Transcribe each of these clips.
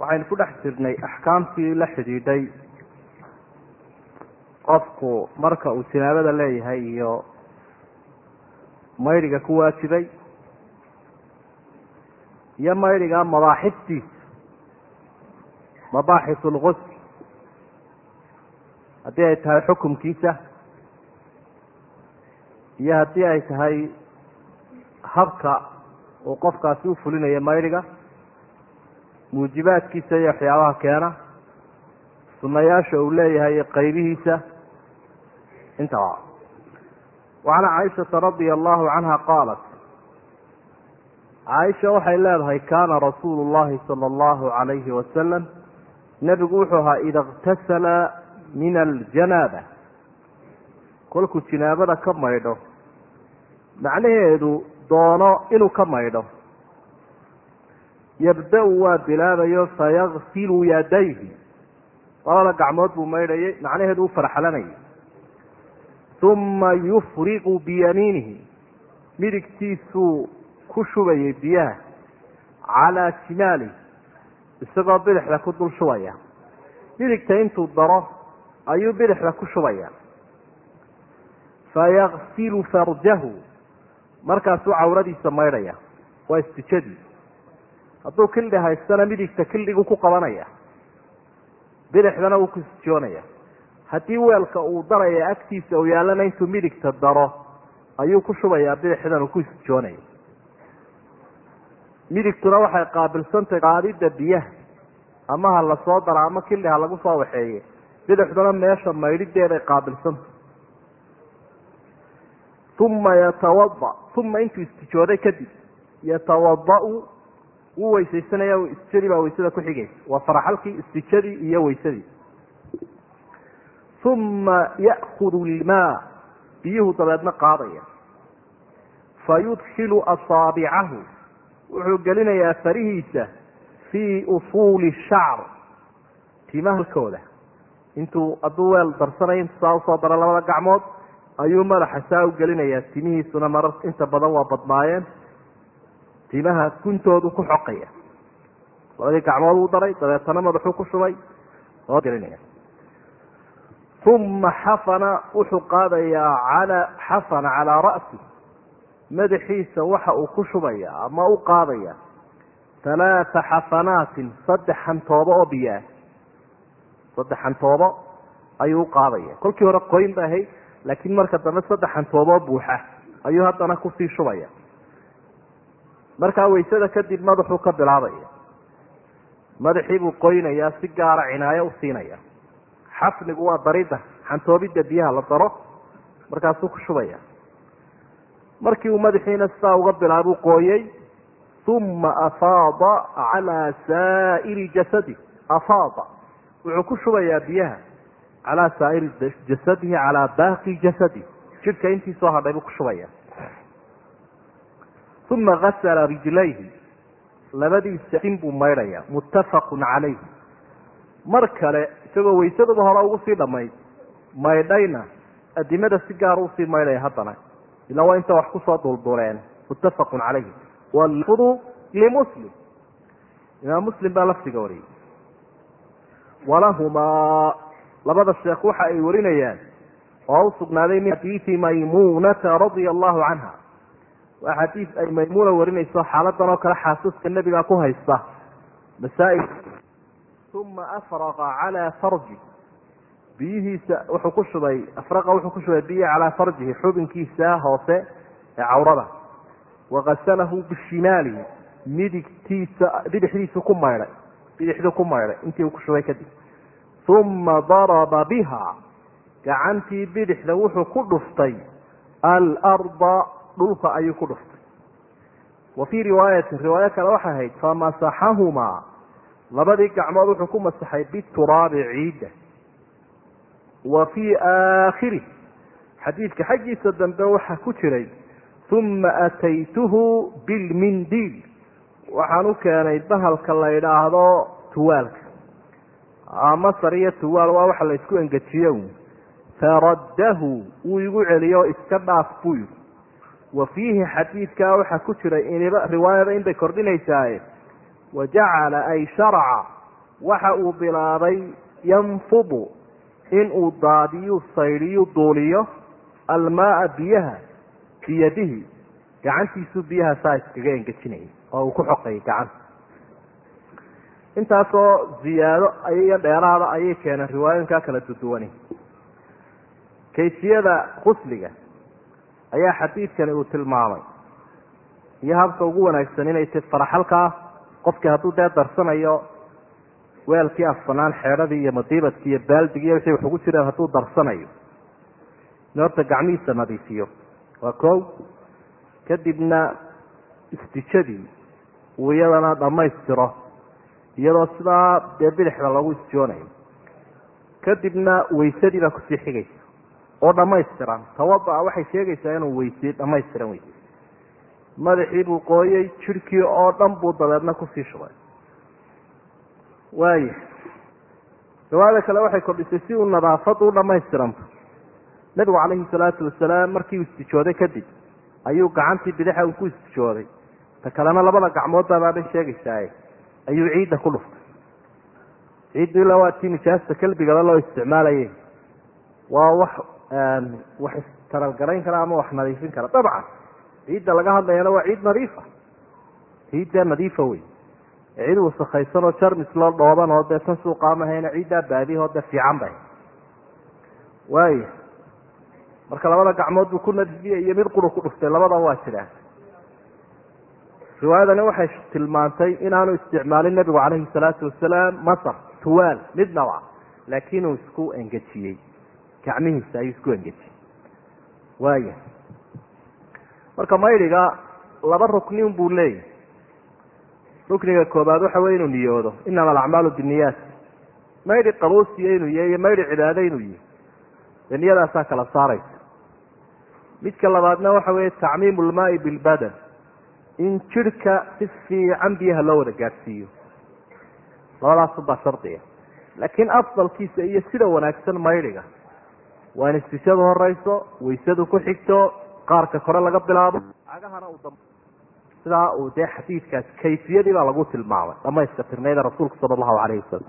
waxaynu ku dhex jirnay axkaamtii la xidhiidhay qofku marka uu jinaabada leeyahay iyo maydhiga ku waajibay iyo maydhiga mabaaxiftiisa mabaaxis lgusl haddii ay tahay xukumkiisa iyo haddii ay tahay habka uu qofkaasi u fulinayo maydhiga muujibaadkiisa iyo waxyaabaha keena sunayaasha uu leeyahay iyo qaybihiisa intaba wacan caaishata radia allahu canha qaalat caaisha waxay leedahay kaana rasuulu llahi sala allahu calayhi wasalam nebigu wuxuu ahaa ida iktasala min aljanaaba kolkuu jinaabada ka maydho macnaheedu doono inuu ka maydho yabda-u waa bilaabayo fayagsilu yadayhi. Labada gacmood buu maydhayay macnaheedu u farxalanayay. Uma yufriqu biyamiinihi. Midigtiisuu ku shubayay biyaha calaa shimaalihi isagoo bidixda ku dul shubaya. Midigta intuu daro ayuu bidixda ku shubaya. Fayagsilu farjahu. Markaasuu cawradiisa maydhaya waa istijadii hadduu kildhi haystana midigta kildhigu ku qabanaya. Bidixdana wuu ku istijoonaya haddii weelka uu daraya agtiisa uu yaallana intuu midigta daro ayuu ku shubayaa bidixdan uu ku istijoonaya midigtuna waxay qaabilsantahay qaadidda biyaha ama ha la soo dara ama kildhi ha lagu soo waxeeye. Bidixduna meesha maydhideeday qaabilsantah uma yatawada uma intuu istijooday kadib yatawada-u wuu weysaysanaya istijadii baa weysada ku xigaysa waa faraxalkii istijadii iyo weysadii uma ya'kudu ilmaa biyuhu dabeedna qaadaya. Fayudkilu asaabicahu. Wuxuu gelinayaa farihiisa fii usuuli shacr timahalkooda intuu hadduu weel darsanayo intu saa u soo daro labada gacmood ayuu madaxa saa u gelinayaa timihiisuna marar inta badan waa badnaayeen timaha guntoodu ku xoqaya. Labadii gacmood uu daray dabeetana madaxuu ku shubay oo gelinaya uma xafana wuxuu qaadayaa ala xafana calaa ra'si. Madaxiisa waxa uu ku shubaya ama u qaadaya halaatha xafanaatin saddex xantoobo oo biyaah saddex xantoobo ayuu uqaadaya kolkii hore qoyn ba ahayd laakiin marka dambe saddex xantooboo buuxa ayuu haddana ku sii shubaya markaa waysada kadib madaxuu ka bilaabaya. Madaxii buu qoynayaa si gaara cinaayo u siinaya. Xafnigu waa darida xantoobidda biyaha la daro markaasuu ku shubaya. Markii uu madaxiina sidaa uga bilaabuu qooyey uma afaada calaa saa'iri jasadi. Afaada. Wuxuu ku shubayaa biyaha calaa saa'iri jasadihi calaa baaqi jasadi. Jidhka intii soo hadhay buu ku shubaya uma gasala rijlayhi. Labadiisa in buu maydhaya muttafaqun calayh mar kale isagoo waysaduba hore ugu sii dhamayd maydhayna adimada si gaara u sii maydhaya haddana ilaa waa inta wax ku soo dulduleen muttafaqun calayhi. Walfudu limuslim. Imaam muslim baa lafdiga wariyey. Walahumaa labada sheekh waxa ay warinayaan oo u sugnaaday min xadiidi maymunata radia allahu canha waa xadiid ay maymuuna warinayso xaaladan oo kale xaasuuska nebiga ku haysta. Masaa'il. Uma afraqa calaa farji. Biyihiisa wuxuu ku shubay afraqa wuxuu ku shubay biyihi calaa farjihi xubinkiisa hoose ee cawrada. Wagasalahu bishimaalihi midigtiisa bidixdiisu ku maydhay bidixduu ku maydhay intii uu ku shubay kadib. Uma daraba biha gacantii bidixda wuxuu ku dhuftay alarda dhulka ayuu ku dhuftay. Wa fii riwaayatin riwaayo kale waxay ahayd famasaxahumaa labadii gacmood wuxuu ku masaxay bituraabi ciidda wa fii aakhirih xadiidka xaggiisa dambe waxaa ku jiray uma ataytuhu bilmindiil waxaan u keenay bahalka la yidhaahdo tuwaalka. Masar iyo tuwaal waa waxa la isku engejiyo faraddahu wuu igu celiyo iska dhaaf buu yidhi wa fiihi xadiidkaa waxaa ku jiray iniba riwaayada inbay kordhinaysaaye wajacala ay sharaca waxa uu bilaabay yanfudu inuu daadiyu saydhiyu duuliyo almaaa biyaha biyadihi. Gacantiisuu biyaha saa iskaga engejinayay oo uu ku xoqayay gacanta intaasoo ziyaado iyo dheeraada ayay keeneen riwaayooyinkaa kala duduwani kayfiyada qusliga ayaa xadiidkani uu tilmaamay. Iyo habka ugu wanaagsan inay ti faraxalkaa qofkii hadduu dee darsanayo weelkii afsanaan xeedhadii iyo madiibadkii iyo baaldigii iyo wixii wax ugu jireen hadduu darsanayo. In horta gacmihiisa nadiifiyo. Waa kow kadibna istijadii uu iyadana dhammaystiro iyadoo sidaa dee bidixda lagu isjoonayo kadibna weysadii baa ku sii xigaysa oo dhammaystiran. Tawada-a waxay sheegaysaa inuu weysey dhammaystiran weysey madaxii buu qooyey jirhkii oo dhan buu dabeedna ku sii shubay. Waaya riwaayada kale waxay kordhisay si uu nadaafad u dhamaystiranto nabigu calayhi salaatu wasalaam markii uu istijooday kadib ayuu gacantii bidaxa uu ku istijooday. Ta kalena labada gacmooddabaabay sheegaysaaye ayuu ciidda ku dhuftay. Ciiddu ilaa waa tii nijaasta kelbigaba loo isticmaalaye waa wax wax istaralgarayn kara ama wax nadiifin kara. Dabcan ciidda laga hadlayana waa ciid nadiifa ciiddaa nadiifa wey ciid wasakaysan oo jarmis loo dhooban oo dee tan suuqaamahayna ciiddaa baadiyahoo dee fiican bay. Waaya marka labada gacmood buu ku nadiifiyey iyo mid quru ku dhuftay labadaba waa jiraan riwaayadani waxay tilmaantay inaanu isticmaalin nabigu calayhi salaatu wasalaam masar tuwaal midnaba laakiin uu isku engejiyey gacmihiisa ayuu isku engejiyey. Waaya marka maydhiga laba ruknin buu leeyahy rukniga koobaad waxa wey inuu niyoodo. Inama alacmaalu binniyaat. Maydhi qabuusiya inuu yahy iyo maydhi cibaado inuu yahy dee niyadaasaa kala saaraysa. Midka labaadna waxa weeye tacmiimu lmaai bilbadan in jirhka si fiican biyaha loo wada gaadhsiiyo. Labadaasubaa shardiga. Laakiin afdalkiisa iyo sida wanaagsan maydhiga waa in istishadu horeyso waysadu ku xigto qaarka kore laga bilaabo. Cagahana uu dam sidaa uu dee xadiidkaas kayfiyadii baa lagu tilmaamay. Dhamayska tirnayda rasuulka sala allahu calayhi wasalam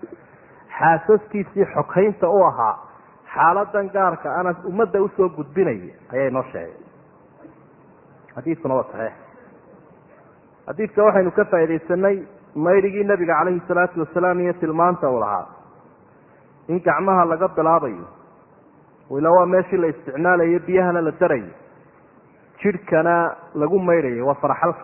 xaasaskiisii xokaynta u ahaa xaaladan gaarka ana ummadda u soo gudbinaya ayaa inoo sheegay xadiidkuna waa saxiix. Xadiidka waxaynu ka faaidaysanay maydhigii nabiga calayhi salaatu wasalaam iyo tilmaanta uu lahaa. In gacmaha laga bilaabayo ila waa meeshii la isticmaalayo biyahana la darayo jidhkana lagu maydhayo waa faraxalka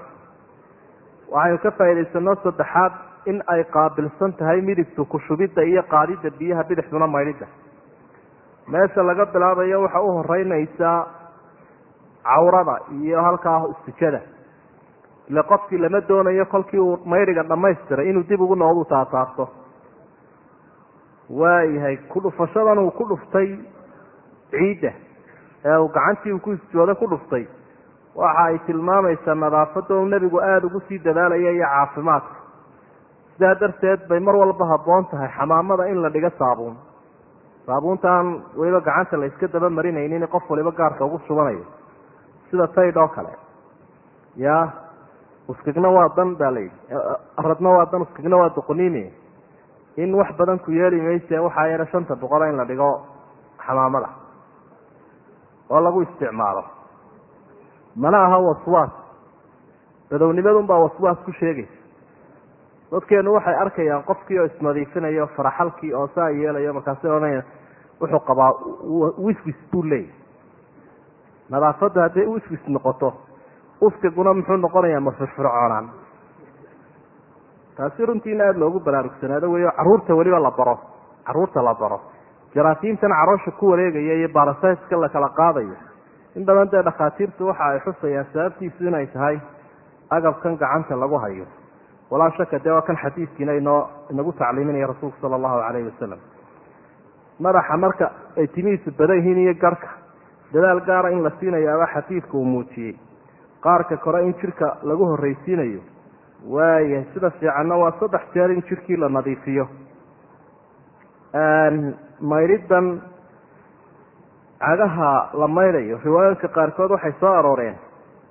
waxaynu ka faa'idaysano saddexaad in ay qaabilsan tahay midigtu kushubidda iyo qaadidda biyaha bidixduna maydhidda meesha laga bilaabayo waxa u horeynaysaa cawrada iyo halkaa istijada. Ile qofkii lama doonayo kolkii uu maydhiga dhamaystiray inuu dib ugu noqdu taataabto waayahay ku dhufashadan uu ku dhuftay ciidda ee uu gacantii uu ku isjooda ku dhuftay waxa ay tilmaamaysaa nadaafadda uu nebigu aada ugu sii dadaalaya iyo caafimaadka. Sidaa darteed bay mar walba habboon tahay xamaamada in la dhigo saabuun. Saabuuntaan weliba gacanta la iska daba marinaynin qof waliba gaarka ugu shubanayo. Sida taydh oo kale. Ya uskigna waa dan baa layidhi aradna waa dan uskigna waa doqoniime in wax badan ku yeeli mayse waxaa yeele shanta boqola in la dhigo xamaamada oo lagu isticmaalo. Mana aha waswaas. Badownimadunbaa waswaas ku sheegaysa dadkeenu waxay arkayaan qofkii oo isnadiifinayo faraxalkii oo saa yeelayo markaasi odhanaya wuxuu qabaa wiswis buu leeyahy nadaafadda hadday wiswis noqoto uskiguna muxuu noqonayaa mafirfircoonaan taasi runtiina aada loogu baraarugsanaado weyo carruurta weliba la baro. Caruurta la baro jaraasiimtan caroosha ku wareegaya iyo balasayska la kala qaadayo. In badan dee dhakhaatiirtu waxa ay xusayaan sababtiisu inay tahay agabkan gacanta lagu hayo. Walaa shaka dee waa kan xadiidkiina inoo inagu tacliiminaya rasuulku sala allahu calayhi wasalam madaxa marka ay timihiisu badan yihiin iyo garhka dadaal gaara in la siinayo abaa xadiidka uu muujiyey. Qaarka kore in jidhka lagu horreysiinayo waayahay sida fiicanna waa saddex jeer in jidhkii la nadiifiyo maydhidan cagaha la maydhayo riwaayooyinka qaarkood waxay soo arooreen.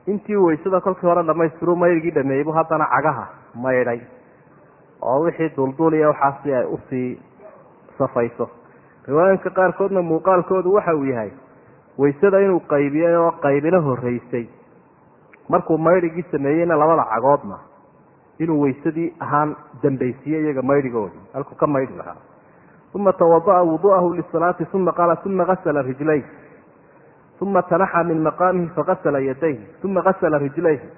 Intii waysada kolkii hore dhamaystiru maydhigii dhameeyey bu haddana cagaha maydhay oo wixii dulduliya waxaasi ay u sii safayso. Riwaayinka qaarkoodna muuqaalkoodu waxa uu yahay waysada inuu qaybiyey oo qaybina horeysay markuu maydhigii sameeyeyna labada cagoodna inuu waysadii ahaan dambaysiiye iyaga maydhigoodii halkuu ka maydhi lahaa uma tawada'a wudu'ahu lisalaati uma qaala uma gasla rijlayh uma tanaxa min maqaamihi fagasla yadayhi uma gasla rijlayhi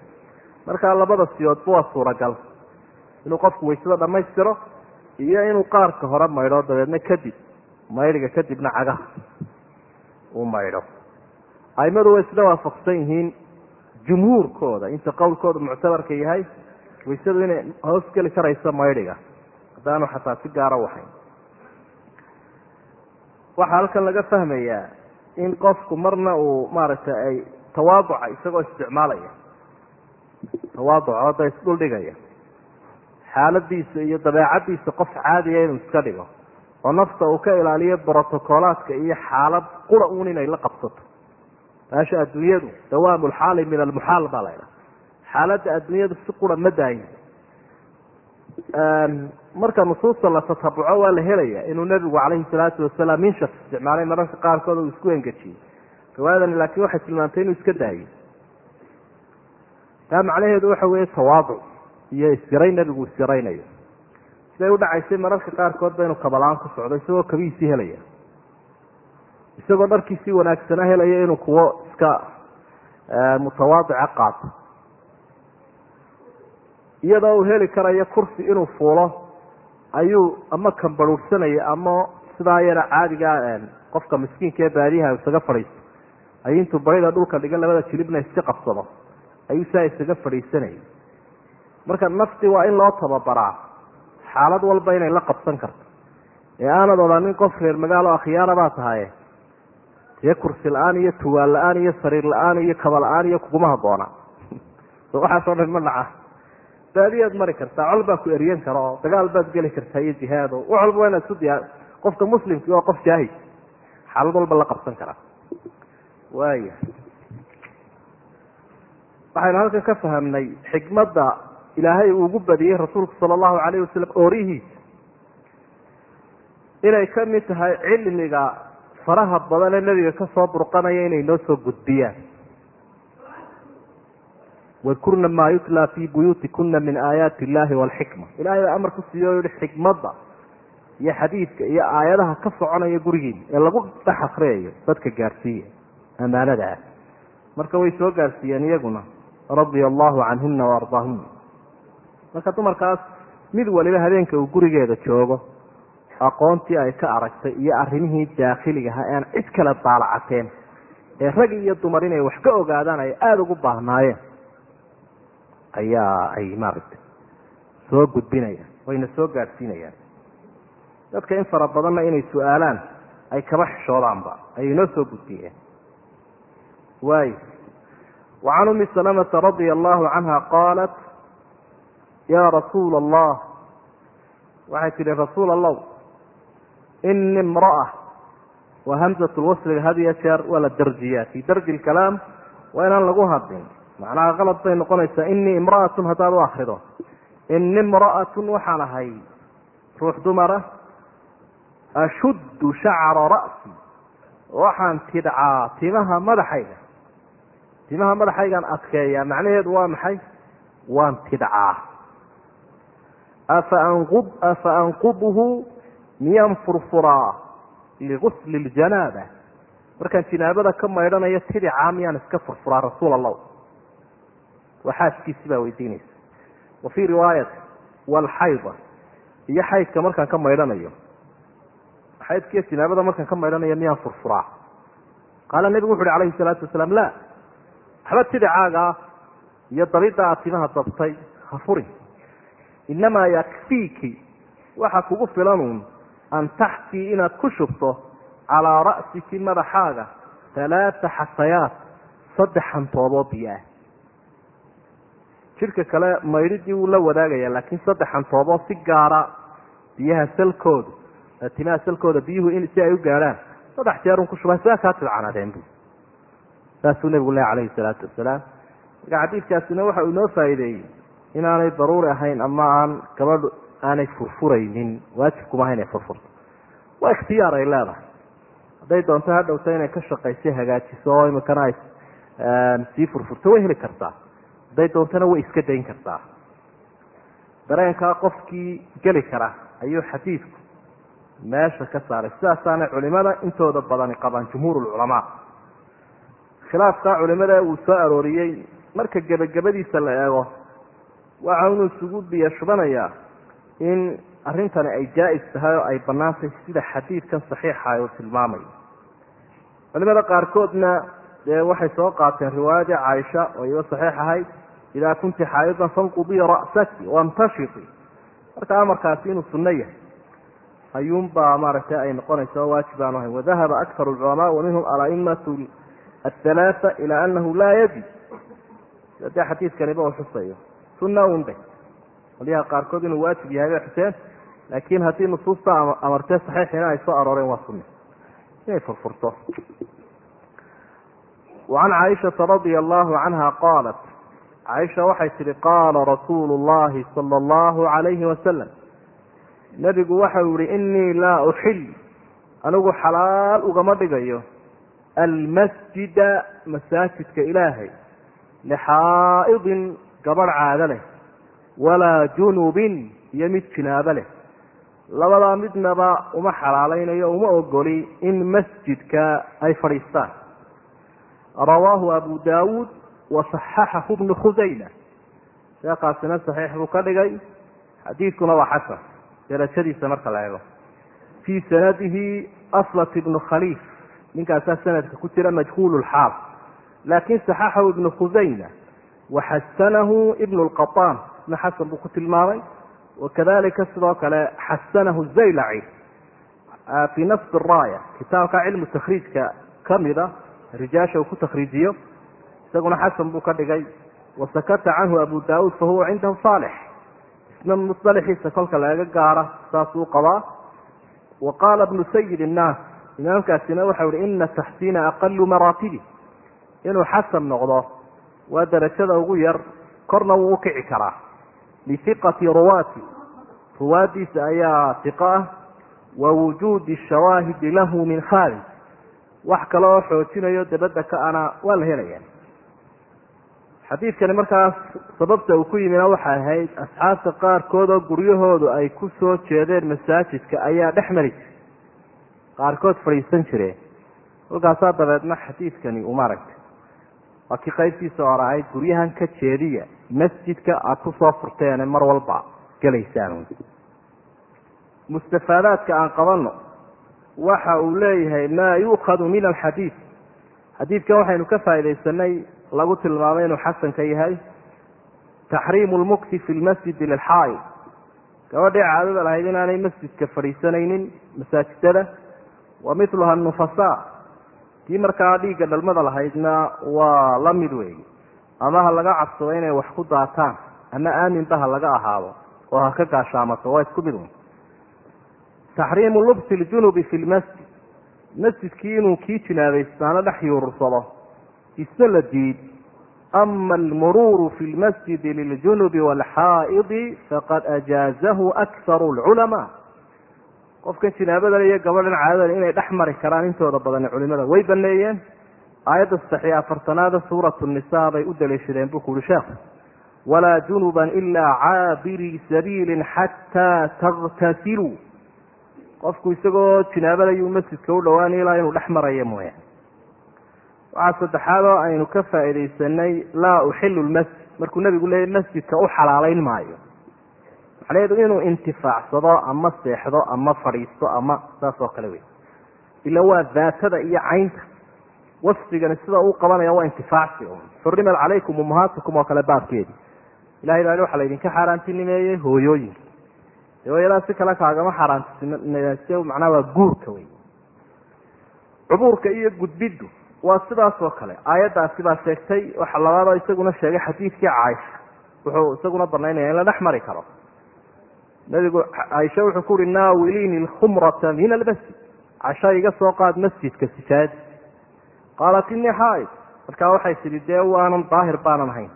markaa labada siyoodba waa suuragal inuu qofku waysada dhammaystiro iyo inuu qaarka hore maydho dabeedna kadib maydhiga kadibna cagaha uu maydho aimadu way isla waafaqsan yihiin jumhuurkooda inta qowlkooda muctabarka yahay waysadu inay hoos geli karayso maydhiga haddaanu xataa si gaara wahayn waxaa halkan laga fahmayaa in qofku marna uu maaragtay ay tawaaduca isagoo isticmaalaya. Tawaaduca oo da isdhuldhigaya xaaladiisa iyo dabeecadiisa qof caadiya inuu iska dhigo. Oo nafta uu ka ilaaliyo brotocolaadka iyo xaalad qura uun inay la qabsato. Meesha adduunyadu dawaamu lxaali min almuxaal baa la ydhaha xaaladda adduunyadu si qura ma daayin marka nusuusta la tatabuco waa la helaya inuu nebigu calayhi salaatu wasalaam minshaf isticmaalay mararka qaarkood uu isku engejiyey. Riwaayadani laakiin waxay tilmaantay inuu iska daayo taa macnaheedu waxa weeye tawaaduc iyo isdiray nebigu isdiraynayo siday udhacaysay mararka qaarkood ba inuu kabalaan ku socdo isagoo kabihiisii helaya. Isagoo dharkiisii wanaagsanaa helaya inuu kuwo iska mutawaadica qaato iyadoo uu heli karayo kursi inuu fuulo ayuu ama kambaruursanaya ama sidaa yara caadigaa qofka miskiinka ee baadiyaha isaga fadhiisto. Ayuu intuu barida dhulka dhiga labada jilibna iska qabsado ayuu saa isaga fadhiisanayay. Marka nafti waa in loo tababaraa xaalad walba inay la qabsan karto. Ee aanad odhanin qof reer magaalo akhyaara baa tahaye dee kursi la'aan iyo tuwaal la'aan iyo sariir la'aan iyo kaba la'aan iyo kuguma haboona waxaasoo dhan ma dhaca baadiyaad mari kartaa col baa ku eryan kara oo dagaal baad geli kartaa iyo jihaad o wax walba waa inaad isu diyaa qofka muslimki waa qof jaahid xaalad walba la qabsan karaa waaya waxaynu halkan ka fahamnay xikmadda ilaahay uu ugu badiyey rasuulku sala allahu calayh wasalam oorihiisa. Inay ka mid tahay cilmiga faraha badan ee nebiga ka soo burqanaya inay noo soo gudbiyaan wadkurna maa yutlaa fii buyuutikuna min aayaati illahi waalxikma ilahay baa amar ku siiyo yihi xikmadda iyo xadiidka iyo aayadaha ka soconaya gurigiina ee lagu dhex akriyayo dadka gaarsiiya amaanada ah marka way soo gaarsiiyeen iyaguna radia allahu canhuna waardaahuna marka dumarkaas mid waliba habeenka uu gurigeeda joogo aqoontii ay ka aragtay iyo arrimihii daakhiligaha ee aan cid kale daalacateen ee rag iyo dumar inay wax ka ogaadaan ay aada ugu baahnaayeen ayaa ay maaragtay soo gudbinayaan wayna soo gaadhsiinayaan. Dadka in fara badanna inay su'aalaan ay kaba xishoodaanba ayay noo soo gudbiyeen. Waay wacan umi salamata radia allahu canha qaalat yaa rasuula allah waxay tihi rasuul allaw ini imra'a waa hamsat lwasliga had iyo jeer waa la darjiyaa fii darji lkalaam waa inaan lagu hadlin macnaha qalad bay noqonaysaa inii imra'atun haddaad u akrido ini imra'atun waxaan ahay ruux dumara ashuddu shacra ra'si. Waxaan tidcaa timaha madaxayga. Timaha madaxaygaan adkeeyaa macnaheedu waa maxay? Waan tidcaa. Afa anqubuhu miyaan furfuraa ligusli ljanaaba. Markaan jinaabada ka maydhanayo tidicaa miyaan iska furfuraa rasuul allah waa xaaskiisi baa weydiinaysa. Wa fii riwaayati walxayda iyo xaydka markaan ka maydhanayo. Xaydkiiyo jinaabada markaan ka maydhanayo miyaan furfuraa? Qaala nebigu wuxu uhi calayhi salaatu wasalaam la waxba tidicaagaa iyo dabidda aad timaha dabtay ha furin inamaa yakfiiki waxa kugu filanuun an taxtii inaad ku shubto calaa ra'siki madaxaaga halaata xasayaat saddex hantoodoo biyo ah jidhka kale maydhidii wuu la wadaagaya laakiin saddex hantoodoo si gaara biyaha salkooda timaha salkooda biyuhu in si ay u gaadhaan saddex jeerun ku shubay sidaa kaa tidcanaadeen bu saasuu nebigu leh calayhi salaatu wasalaam marka xadiidkaasina waxa uu inoo faa'iideeyey inaanay daruuri ahayn ama aan gabadhu aanay furfuraynin waajibkumaha inay furfurto. Waa ikhtiyaar ay leedahay. Hadday doonto ha dhowto inay ka shaqayso hagaajiso oo imikana ay sii furfurto way heli kartaa hadday doontona way iska dayn kartaa. Dareenkaa qofkii geli kara ayuu xadiidku meesha ka saaray. Sidaasaana culimada intooda badani qabaan jumhuur lculamaa khilaafkaa culimada uu soo arooriyey marka gebagabadiisa la eego waxa inuu isugu biyo shubanayaa in arrintani ay jaa-is tahay oo ay bannaantahay sida xadiidkan saxiixa uu tilmaamayo. Culimada qaarkoodna dee waxay soo qaateen riwaayadii caaisha oo iba saxiix ahayd idaa kunti xaaidan fanqubii ra'saki wamtashiti marka amarkaasi inuu sunno yahay ayuunbaa maaragtay ay noqonaysa oo waajib aanu ahayn wadahaba akharu alculamaa wa minhum alaimatu athalaata ilaa anahu laa yajib dee xadiidkaniba uu xusayo sunna unbay qolyaha qaarkood inuu waajib yahay bay xuseen laakiin haddii nusuusta amartee saxiixina ay soo arooreen waa sunne inay furfurto wacan caaishata radia allahu canha qaalat caaisha waxay tihi qaala rasuulu llahi sala allahu calayhi wasalam nebigu waxau yihi inii laa uxil anigu xalaal ugama dhigayo almasjida masaajidka ilaahay lixaa'idin gabadh caado leh walaa junubin iyo mid jinaabo leh. Labadaa midnaba uma xalaalaynayo uma ogoli in masjidka ay fadhiistaan. Rawaahu abu daawuud wasaxaxahu bnu khusayma sheekaasina saxiix buu ka dhigay. Xadiidkuna waa xasan. Darajadiisa marka la eego. Fii sanadihi aslat ibnu khaliif. Ninkaasaa sanadka ku jira majhuul lxaal laakin saxaxahu ibnu khusayma waxasanahu ibnu lqaطaan isna xasan buu ku tilmaamay. Wakadalika sidoo kale xasanahu zaylaci fii nasb raaya. Kitaabka cilmu takhriijka kamida rijaasha uu ku takhriijiyo isaguna xasan buu ka dhigay. Wasakata canhu abu daauud fahuwa cindahu saalix. Isna musalaxiisa kolka laga gaara saasuu qabaa. Wa qaala bnu sayid innaas imaamkaasina waxau ihi ina taxsiina aqalu maraatibi. Inuu xasan noqdo waa darajada ugu yar korna wuu ukici karaa. Lihiqati ruwaati ruwaadiisa ayaa hiqo ah. Wa wujuudi shawaahidi lahu min khaarij wax kale oo xoojinayo dabadda ka ana waa la helaya xadiidkani markaas sababta uu ku yimina waxay ahayd asxaabta qaarkood oo guryahoodu ay ku soo jeedeen masaajidka ayaa dhex mari qaarkood fadhiisan jireen. Kolkaasaa dabeedna xadiidkani uu maaragtay waa kii qaybtiisa hore ahayd guryahan ka jeediya masjidka aada ku soo furteene mar walba gelaysaan mustafaadaadka aan qabano waxa uu leeyahay maa yuukhadu min alxadiid. Xadiidkan waxaynu ka faaidaysanay lagu tilmaamay inuu xasan ka yahay taxriimu lmukti fi lmasjidi lilxaa'id gabadhii caadada lahayd inaanay masjidka fadhiisanaynin masaajidada wa miluha nufasaa tii markaa dhiigga dhalmada lahaydna waa la mid weeye ama ha laga cabsado inay wax ku daataan ama aaminba ha laga ahaado oo ha ka gaashaamato waa isku mid un taxriimu lubsi ljunubi fi lmasjid masjidkii inuu kii jinaabaystaano dhex yuurursado isna la diid ama almuruuru fi lmasjidi liljunubi waalxaa'idi faqad ajaazahu akharu lculamaa qofkan jinaabadan iyo gabadhan caadadan inay dhex mari karaan intooda badan culimada way baneeyeen aayadda saddex iyo afartanaada suuratu nisa bay u daliishadeen buu ku uhi sheekhu walaa junuban ilaa caabirii sabiilin xataa takhtasiluu qofku isagoo jinaabalayuu masjidka u dhawaanay ilaa inuu dhex marayo mooyaane waxaa saddexaad oo aynu ka faaidaysanay laa uxilu lmasjid markuu nabigu leeyay masjidka u xalaalayn maayo. Macnaheedu inuu intifaacsado ama seexdo ama fadhiisto ama saas oo kale wey ila waa daatada iyo caynta. Wasfigani sida uu qabanaya waa intifaacsi xurimat calaykum ummahaatikum oo kale baabkeedi. Ilahay baa waxaa laydinka xaaraantinimeeyey hooyooyinka. Hooyadaa si kale kaagama xaaraantinimeyse macnaha waa guurka wey cubuurka iyo gudbiddu waa sidaas oo kale. Aayaddaasi baa sheegtay waxa labaadoo isaguna sheegay xadiidkii caaisha. Wuxuu isaguna banaynaya in la dhex mari karo. Nabigu caaisha wuxuu ku uhi naawiliini lkhumrata min almasjid. Casha iga soo qaad masjidka sijaad. Qaalat inii xaaid. Markaa waxay tidhi dee waanan daahir baanan ahayn.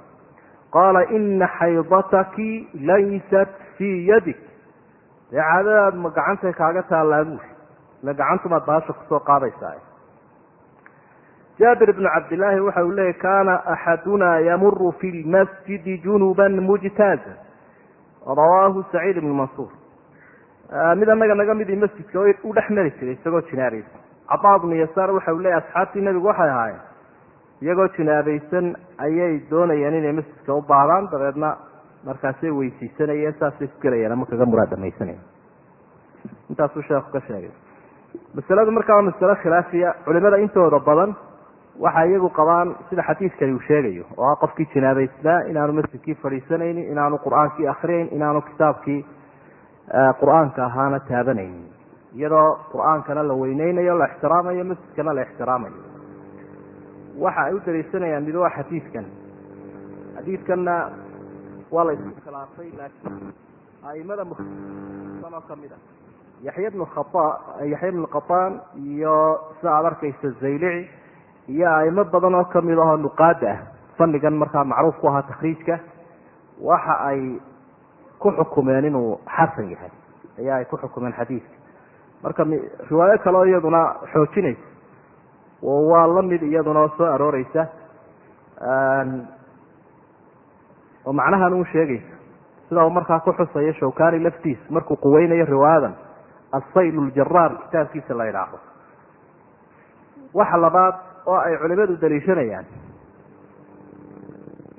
Qaala ina xaydataki laysat fii yadik. Dee caadadaad ma gacantay kaaga taallaa buuri ila gacantumaad baasha ku soo qaadaysaa jaabir bnu cabdillaahi waxa uu leeyay kaana axaduna yamuru fi lmasjidi junuban mujtaaza rawaahu saciid ibnu mansuur. Mid anaga naga midii masjidka u dhex mari jiray isagoo jinaabaysan cadaa bnu yasaar waxa uu leeyay asxaabtii nebigu waxay ahaayeen iyagoo jinaabaysan ayay doonayeen inay masjidka u baadaan dabeedna markaasay weysiisanayeen saasay isgelayeen ama kaga muraad dhamaysanayeen intaasuu sheekhu ka sheegay. Masaladu markaa waa masalo khilaafiya culimada intooda badan waxa iyagu qabaan sida xadiidkani uu sheegayo oo ah qofkii jinaabaysnaa inaanu masjidkii fadhiisanaynin inaanu qur'aankii akriyayn inaanu kitaabkii qur'aanka ahaana taabanaynin. Iyadoo qur'aankana la weyneynayo la ixtiraamayo masjidkana la ixtiraamayo. Waxa ay u daliishanayaan mid waa xadiidkan xadiidkanna waa la isku khilaafay laakiin aimada muoo ka mid a yaxya bnu khaa yaxya bnu qataan iyo sida aada arkaysa zaylici iyo aimo badan oo ka mid ahoo nuqaada ah. Fannigan markaa macruuf ku ahaa takhriijka waxa ay ku xukumeen inuu xasan yahay. Ayaa ay ku xukumeen xadiidka. Marka riwaayo kaleo iyaduna xoojinaysa waa la mid iyaduna soo arooreysa oo macnahan uu sheegaysa. Sida uu markaa ku xusayo shawkani laftiis markuu quweynayo riwaayadan asayl ljaraar kitaabkiisa la idhaahdo waxa labaad oo ay culimadu daliishanayaan.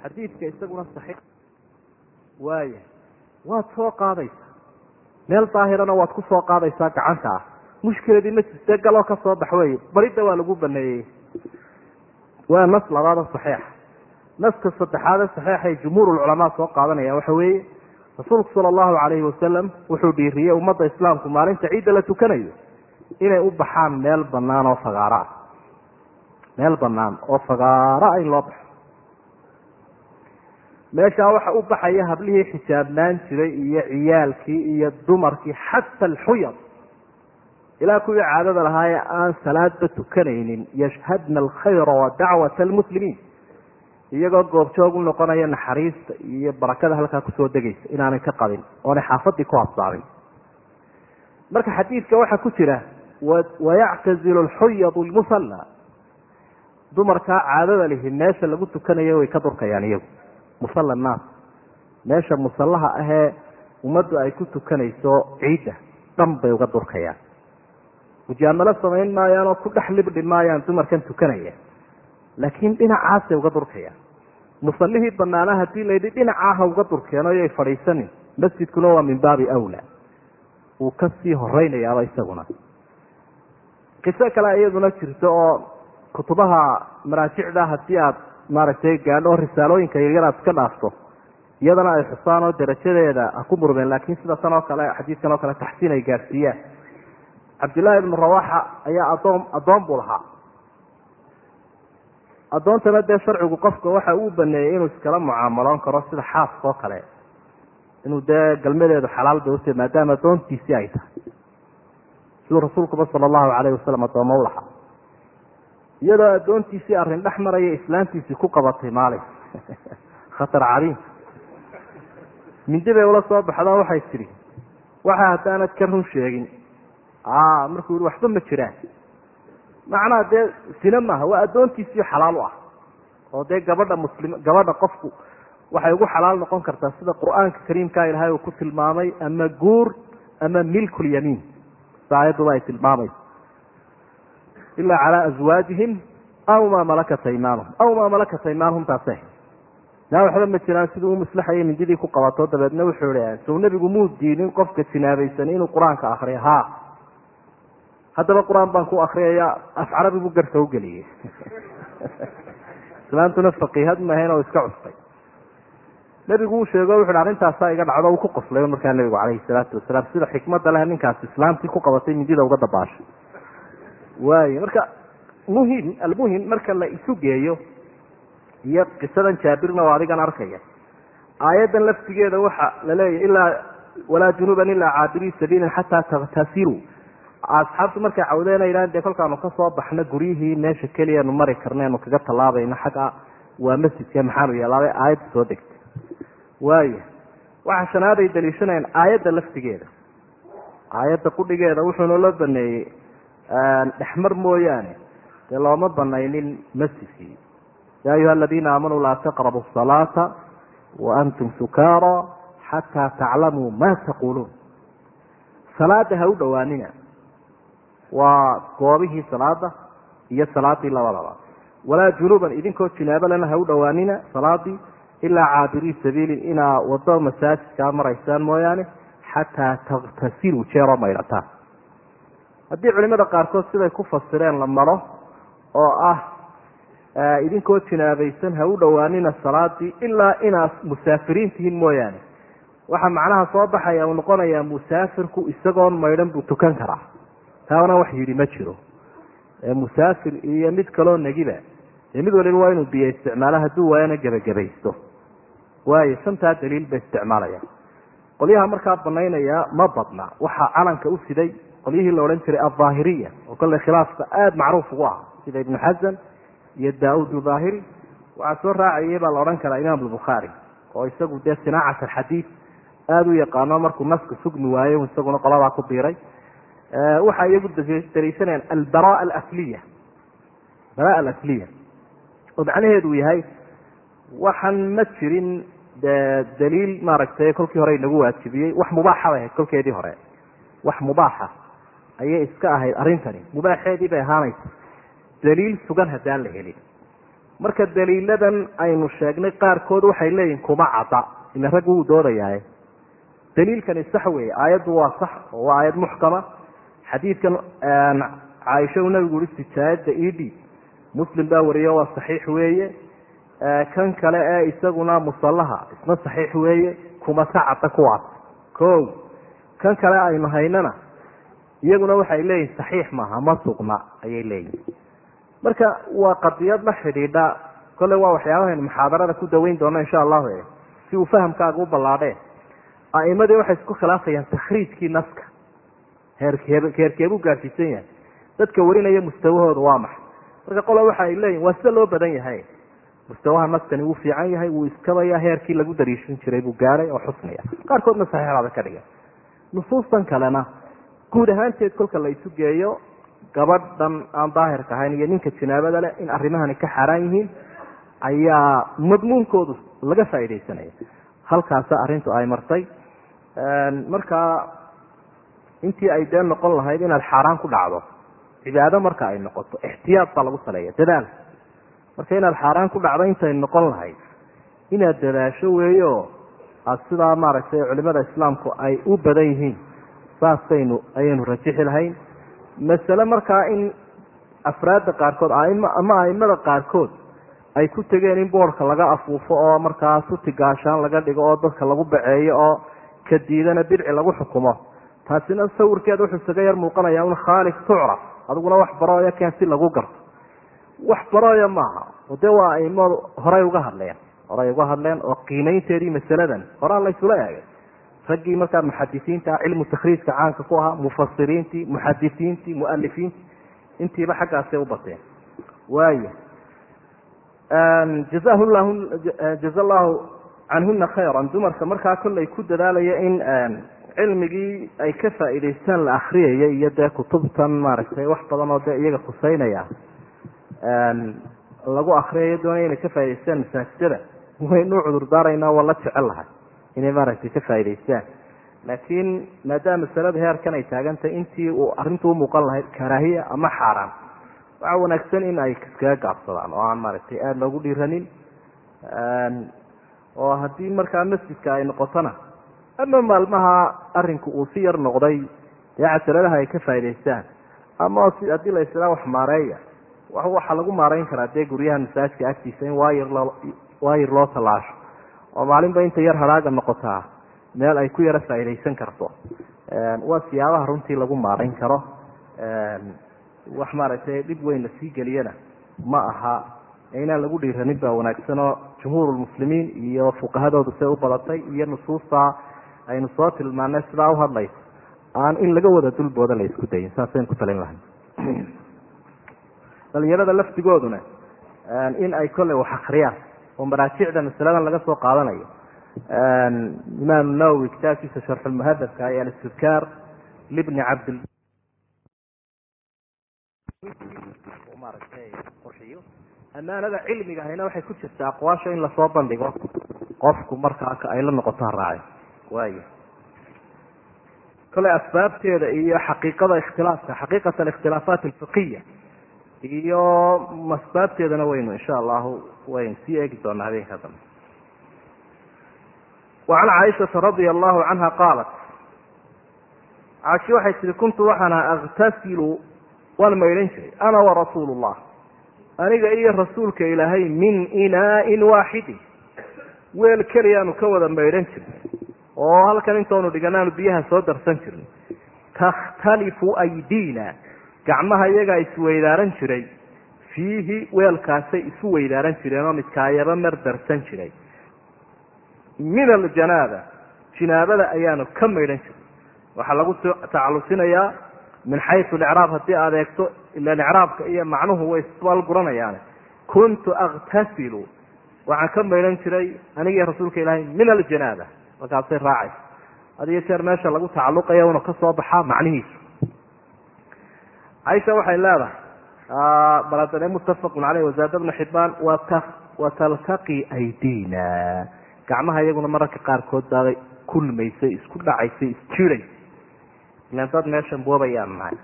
Xadiidka isaguna saxiix. Waaya waad soo qaadaysaa. Meel daahirana waad ku soo qaadaysaa ah. Mushkiladii ma jirtee galoo ka soo bax wey baridda waa lagu baneeyey. Waa nas labaadoo saxiixa naska saddexaadee saxiixay jumhuurulculamaa soo qaadanayaan waxa weeye rasuulku sala allahu calayhi wasalam wuxuu dhiiriyey ummadda islaamku maalinta ciidda la tukanayo inay u baxaan meel banaan oo fagaaro ah meel banaan oo fagaaro ah in loo baxo meeshaa waxa u baxaya hablihii xijaabnaan jiray iyo ciyaalkii iyo dumarkii xata alxuyad. Ilaa kuwii caadada lahaa ee aan salaadba tukanaynin yashhadna alkhayra wa dacwata almuslimiin. Iyagoo goobjoog u noqonaya naxariista iyo barakada halkaa ku soo degaysa inaanay ka qabin oonay xaafadii ku habsaamin marka xadiidka waxaa ku jira wayactazilu alxuyadu lmusalla dumarkaa caadada lihi meesha lagu tukanayo way ka durkayaan iyagu. Musalla naas. Meesha musallaha ahee ummaddu ay ku tukanayso ciidda dhan bay uga durkayaan. Mujaamalo samayn maayaan oo ku dhex libdhi maayaan dumarkan tukanaya. Laakiin dhinacaasay uga durkayaan. Musallihii banaana haddii layidhi dhinacaaha uga durkeeno yay fadhiisanin. Masjidkuna waa min baabi awla wuu ka sii horeynayaaba isaguna qiso kale iyaduna jirto oo kutubaha maraajicda haddii aad maaragtay gaadho risaalooyinka yaryar aad iska dhaafto iyadana ay xusaan oo darajadeeda ha ku murmeen laakiin sida tan oo kale xadiidkan oo kale taxsiin ay gaadhsiiyaan cabdullaahi ibnu rawaxa ayaa adoon addoon buu lahaa. Addoontana dee sharcigu qofka waxa uu baneeyey inuu iskala mucaamaloon karo sida xaaska oo kale inuu dee galmadeedu xalaal bay utahy maadaama addoontiisii ay tahay. Siduu rasuulkuba sala allahu calayhi wasalam addooma u lahaa iyadoo addoontiisii arrin dhex maraya islaantiisii ku qabatay maalin khatar cadiim mindi bay ula soo baxdoo waxay tidhi waxa haddaanad ka run sheegin. Markuu yihi waxba ma jiraan. Macnaha dee sina maaha waa addoontiisii xalaal u ah. Oo dee gabadha muslim gabadha qofku waxay ugu xalaal noqon kartaa sida qur'aanka kariimka ilaahay uu ku tilmaamay ama guur ama milkulyamiin sida aayadduba ay tilmaamayso ilaa calaa aswaajihim aw maa malakat aymaanhum aw maa malakat aymaanhum taase yaa waxba ma jiraan siduu u maslaxayay mindidii ku qabato dabeedna wuxuu ihi sow nebigu muu diinin qofka jinaabaysan inuu qur'aanka akriyo ha haddaba qur'aan baan ku akriyaya af carabi buu garka ugeliyey islaantuna faqiihad maahayn oo iska custay nebigu uu sheego wuxu arrintaasaa iga dhacdo uu ku qoslay markaa nebigu calayhi salaatu wasalaam sida xikmadda leh ninkaas islaamtii ku qabatay mindida uga dabaashay waayo marka muhiim almuhim marka la isu geeyo iyo qisadan jaabirna waa adigan arkaya. Aayaddan laftigeeda waxa la leeyahy ilaa walaa junuuban ilaa caabirii sabiilin xataa taktasilu asxaabtu markay cawdeen idhahan dee kolkaanu ka soo baxno guryihii meesha keliyaanu mari karneenu kaga tallaabayno xagga waa masjidka maxaanu yeelaabay aayadda soo degtay. Waaya waxa shanaad ay daliishanayaan aayadda laftigeeda. Aayadda qudhigeeda wuxuuna la baneeyey dhexmar mooyaane dee looma banaynin masjidkii ya ayuha aladiina aamanuu laa taqrabu salaata wa antum sukaara xataa taclamuu ma taquuluun. Salaada ha u dhowaanina. Waa goobihii salaada iyo salaadii labadaba. Walaa junuuban idinkoo jinaabalena ha u dhowaanina salaadii ilaa caabirii sabiilin inaa wado masaajidkaa maraysaan mooyaane xataa taktasilu jeeroo maydhataan haddii culimada qaarkood siday ku fasireen la maro oo ah idinkoo jinaabaysan ha u dhowaanina salaadii ilaa inaad musaafiriin tihiin mooyaane. Waxaa macnaha soo baxaya uu noqonayaa musaafirku isagoon maydhan buu tukan karaa. Taana wax yidhi ma jiro. Musaafir iyo mid kaloo negiba dee mid waliba waa inuu biyo isticmaalo hadduu waayana gebagabaysto waayo shantaa daliil bay isticmaalayaan. Qolyaha markaa banaynaya ma badna waxaa calanka u siday qolyihii la odhan jiray aldaahiriya oo kolley khilaafka aada macruuf ugu ah sida ibnu xasan iyo daa-uud aldaahiri waxaa soo raacayay baa la odhan karaa imaam albukhaari oo isagu dee sinaacat alxadiid aada u yaqaano markuu naska sugmi waayo isaguna qoladaa ku biiray waxay iyagu daliishanayaan albara alasliya. Bara alasliya. Oo macnaheedu yahay waxaan ma jirin daliil maaragtay kolkii hore inagu waajibiyey wax mubaaxa bay ahayd kolkeedii hore. Wax mubaaxa ayay iska ahayd arrintani. Mubaaxeedii bay ahaanaysa daliil sugan haddaan la helin. Marka daliiladan aynu sheegnay qaarkood waxay leeyihiin kuma cadda. Ila rag wuu doodayahay daliilkani sax weeye. Aayaddu waa sax oo waa aayad muxkama. Xadiidkan caaisha uu nabigu ui sijaayadda ed muslim baa wariyo waa saxiix weeye. Kan kale ee isaguna musallaha isna saxiix weeye. Kuma ka cadda kuwaas. Ko kan kale aynu haynana iyaguna waxay leeyihiin saxiix maaha ma sugna ayay leeyihiin marka waa qadiyad la xidhiidha kolley waa waxyaabahaynu muxaadarada ku daweyn doona insha allahu e si uu fahamkaaga u ballaadhee a'imadii waxay isku khilaafayaan takhriijkii naska. Heerkeebuu gaadhsiisan yahay. Dadka warinaya mustawahooda waa maxay marka qola waxa leeyihiin waa sida loo badan yahay. Mustawaha naskani wuu fiican yahay wuu iskabaya heerkii lagu dariishan jiray buu gaadhay oo xusnaya. Qaarkoodna saxiixaada ka dhigan. Nusuustan kalena guud ahaanteed kolka la isu geeyo gabadhan aan daahirka ahayn iyo ninka jinaabada leh in arrimahani ka xaaraan yihiin ayaa madmuunkoodu laga faaidaysanaya halkaasa arrintu ay martay. Markaa intii ay dee noqon lahayd inaad xaaraan ku dhacdo cibaado marka ay noqoto ixtiyaad baa lagu saleeya dadaal. Marka inaad xaaraan ku dhacdo intay noqon lahayd inaad dadaasho weeyo aada sidaa maaragtay culimada islaamku ay u badan yihiin saasaynu ayaynu rajixi lahayn. Masale markaa in afraadda qaarkood ama aimada qaarkood ay ku tegeen in boorka laga afuufo oo markaa suti gaashaan laga dhigo oo dadka lagu baceeyo oo ka diidana bidci lagu xukumo. Taasina sawirkeeda wuxuu isaga yar muuqanaya un khaaliq tucraf adiguna wax barooya keen si lagu garto. Wax barooya maaha oo dee waa aimadu horay uga hadleen horay uga hadleen oo qiimaynteedii masaladan horaa laysula eegay raggii markaa muxadisiinta cilmu takhriijka caanka ku ahaa mufasiriintii muxadisiintii mualifiintii intiiba xaggaasay u bateen. Llahu jaza llahu canhuna khayran. Dumarka markaa kollay ku dadaalaya in cilmigii ay ka faa'iidaystaan la akriyaya iyo dee kutubtan maaragtay wax badan oo dee iyaga khuseynaya lagu akriyayo doonaya inay ka faa'idaystaan masaajidada. Waynu cudur daaraynaa waa la jecel lahay inay maaragtay ka faa'idaystaan laakiin maadaama masalada heerkan ay taagantahay intii uu arrintu umuuqan lahayd karaahiya ama xaaraan waxaa wanaagsan in ay iskaga gaabsadaan oo aan maaragtay aada loogu dhiiranin oo haddii markaa masjidka ay noqotona ama maalmaha arinku uu si yar noqday dee cajaladaha ay ka faa'idaystaan ama si haddii la wax maareeya waxaa lagu maareyn karaa dee guryaha masaajidka agtiisa in waayar loo waayar loo tallaasho oo maalinba inta yar hadhaaga noqotaa meel ay ku yaro faa'iidaysan karto. Waa siyaabaha runtii lagu maareyn karo. Wax maaragtay dhib weyn la sii geliyana ma aha. Inaan lagu dhiiranin baa wanaagsan oo jumhuurulmuslimiin iyo fuqahadoodu say u badatay iyo nusuusta aynu soo tilmaanay sidaa u hadlayso aan in laga wada dulbooda la isku dayin saasaynu ku talin lahay dhalinyarada laftigooduna in ay kolley wax akriyaan oo maraajicda masaladan laga soo qaadanayo. Imaam nawowi kitaabkiisa sharxulmuhadabka iyo alistidkaar libni cabdil maaragtay qurxiyo. Ammaanada cilmiga ahayna waxay ku jirtaa aqwaasha in la soo bandhigo qofku markaa ay la noqoto ha raaci waay kole asbaabteeda iyo xaqiiqada ikhtilaafka xaqiiqat alikhtilaafaat alfiqiya iyo asbaabteedana waynu insha allahu waynu sii eegi doonaa habeenka dambe. Wacan caaishata radia allahu canha qaalat caashi waxay tihi kuntu waxaan aha aktasilu waan maydhan jiray ana warasuulu llah aniga iyo rasuulka ilaahay min inaain waaxidin weel keliyaanu ka wada maydhan jirnay oo halkan intoonu dhiganaanu biyaha soo darsan jirnay takhtalifu aydiina gacmaha iyagaa isweydaaran jiray fiihi weelkaasay isu weydaaran jireen oo midkaayaba mar darsan jiray. Min aljanaaba jinaabada ayaanu ka maydhan jiray. Waxaa lagu tacallusinayaa min xayu licraab haddii aad eegto ilan icraabka iyo macnuhu way isbalguranayaan kuntu aktasilu waxaan ka maydhan jiray anigii rasuulka ilaahay min aljanaaba markaasay raacaysa had iyo jeer meesha lagu tacalluqaya una ka soo baxaa macnihiisu caisha waxay leedahay baladane muttafaqun caleyh wazaada bnu xibaan wataltaqi aydiina gacmaha iyaguna mararka qaarkood baabay kulmaysay isku dhacaysay isjiray ilan dad meeshan boobayaan nahay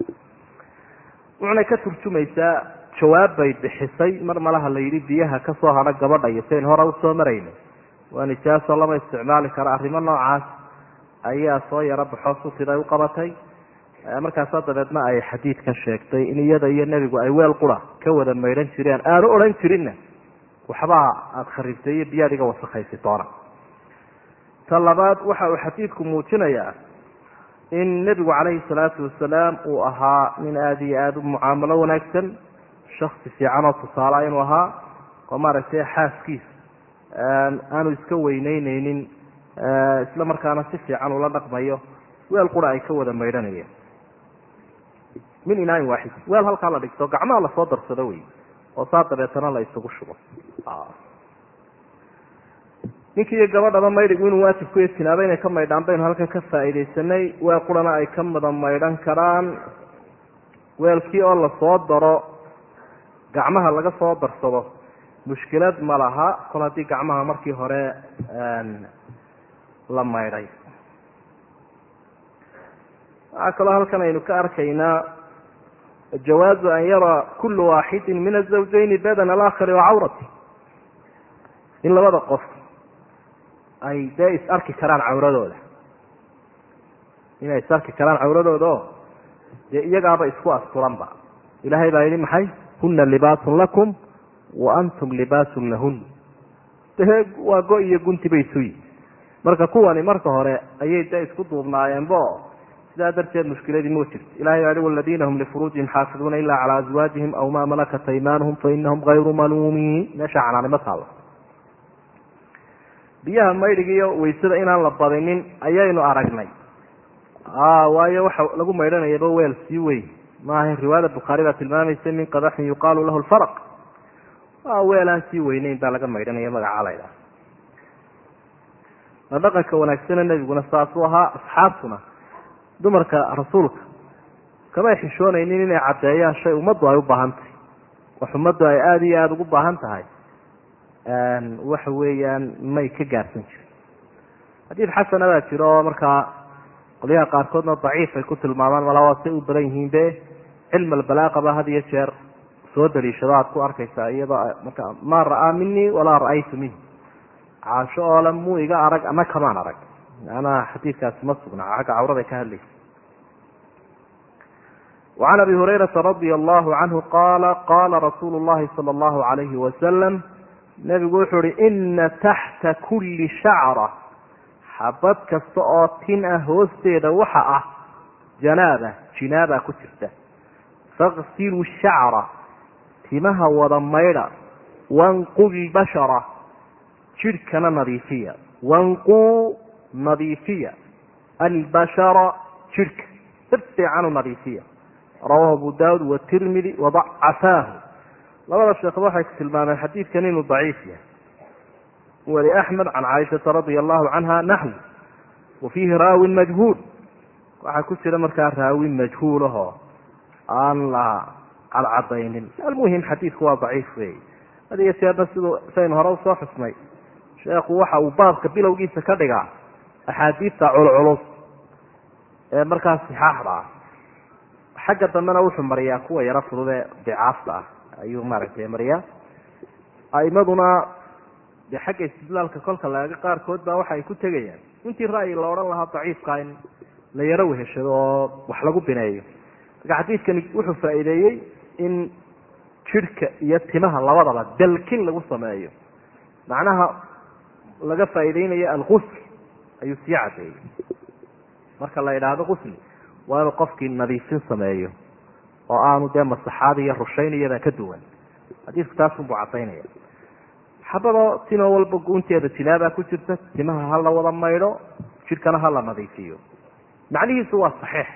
wuxunay ka turjumaysaa jawaab bay bixisay mar malaha la yidhi biyaha ka soo hadho gabadha iyo sayn hore u soo marayna waa nijaaso lama isticmaali karo arrimo noocaas ayaa soo yaro baxo sutiday u qabatay markaasa dabeedna ay xadiidkan sheegtay in iyada iyo nebigu ay weel qura ka wada maydhan jireen. Aanu odhan jirinna waxbaa aada kharibtay iyo biyaad iga wasakhaysi doona. Ta labaad waxa uu xadiidku muujinayaa in nebigu calayhi salaatu wasalaam uu ahaa nin aada iyo aada u mucaamalo wanaagsan shaksi fiican oo tusaala inuu ahaa oo maaragtay xaaskiisa aanu iska weyneyneynin isla markaana si fiican ula dhaqmayo. Weel qura ay ka wada maydhanayeen min inaain waaxid. Weel halkaa la dhigto gacmaha la soo darsado wey oo saa dabeetana la isugu shubo. Ninkii iyo gabadhaba maydhigu inuu waajib ku tinaaba inay ka maydhaan baynu halkan ka faa'iidaysanay. Weel qurana ay ka mada maydhan karaan. Weelkii oo la soo daro gacmaha laga soo darsado mushkilad ma laha. Kol haddii gacmaha markii hore la maydhay. Waxaa kaloo halkan aynu ka arkaynaa jawaazu an yara kulu waaxidin min azawjayni badan alaakhari wa cawrati in labada qof ay dee is arki karaan cawradooda inay is arki karaan cawradooda oo dee iyagaaba isku asturanba ilaahay baa yidhi maxay huna libaasun lakum wa antum libaasun lahun dee waa go iyo gunti isu yihiin marka kuwani marka hore ayay dee isku duubnaayeenbo sidaa darteed mushkiladii ma jirto. Ilahay baa i waladiina hum lifuruujihim xaafiduuna ilaa calaa azwaajihim aw maa malakat aymaanuhum fainahum gayru maluumiin. Meesha canaanimo taalla biyaha maydhiga iyo waysada inaan la badinin ayaynu aragnay. Waayo waxa lagu maydhanayaba weel sii weyn. Maaha riwaayada bukhaari baa tilmaamaysa min qadaxin yuqaalu lahu lfaraq waa weel sii weyneyn baa laga maydhanaya magaca laydhaha dhaqanka wanaagsana nebiguna saasuu ahaa asxaabtuna dumarka rasuulka kamay xishoonaynin inay caddeeyaan shay ummaddu ay u baahan tahay. Wax ummaddu ay aada iyo aada ugu baahan tahay waxa weeyaan may ka gaarsan jirin. Xadiid xasana baa jiro oo markaa qolyaha qaarkoodna daciif ay ku tilmaamaan mala waa say u badan yihiin be cilm albalaaqaba had iyo jeer soo daliishado aad ku arkaysaa iyadoo marka maa ra'aa minii walaa ra'aytu minhu. Caasho oo muu iga arag ana kamaan arag maanaa xadiidkaasi ma sugna xagga cawrada ka hadlaysa wacan abi hurayrata radia allahu canhu qaala qaala rasuulu llahi sala allahu alayhi wasalam nebigu wuxuu uhi ina taxta kulli shacra xabad kasta oo tin ah hoosteeda waxa ah janaaba jinaaba ku jirta faksilu shacra timaha wada maydha wanqu lbashara jidhkana nadiifiya wanquu nadiifiya. Albashara jidhka si fiicanu nadiifiya. Rawahu abu daawud watirmidi wadacafaahu labada sheekba waxay tilmaameen xadiidkan inuu daciif yahay. Wali axmed can caaishata radia allahu canha naxwu wa fiihi raawin majhuul. Waxaa ku jira markaa raawi majhuulahoo aan la cadcadaynin. Almuhim xadiidku waa daciif wey had iyo jeerna siduu saynu hore u soo xusnay. Sheekhu waxa uu baabka bilowgiisa ka dhigaa axaadiidta culculus ee markaas sixaaxda ah. Xagga dambena wuxuu mariyaa kuwa yaro fudud ee dicaafta ah. Ayuu maaragtay mariyaa. Aimaduna dee xagga istidlaalka kolka laaga qaarkood baa waxa ay ku tegayaan. Intii ra'yi la odhan lahaa daciifka in la yaro weheshado oo wax lagu bineeyo. Marka xadiidkani wuxuu faa'iideeyey in jidhka iyo timaha labadaba dalkin lagu sameeyo. Macnaha laga faa'iideynayo algusl ayuu sii caddeeyey marka la idhaahdo qusli waa inuu qofkii nadiifin sameeyo oo aanu dee masaxaad iyo rushayn iyada ka duwan. Xadiisku taasunbuu cadaynaya. Xabadoo timo walba guunteeda jilaabaa ku jirta timaha ha la wada maydho jidhkana ha la nadiifiyo. Macnihiisu waa saxiix.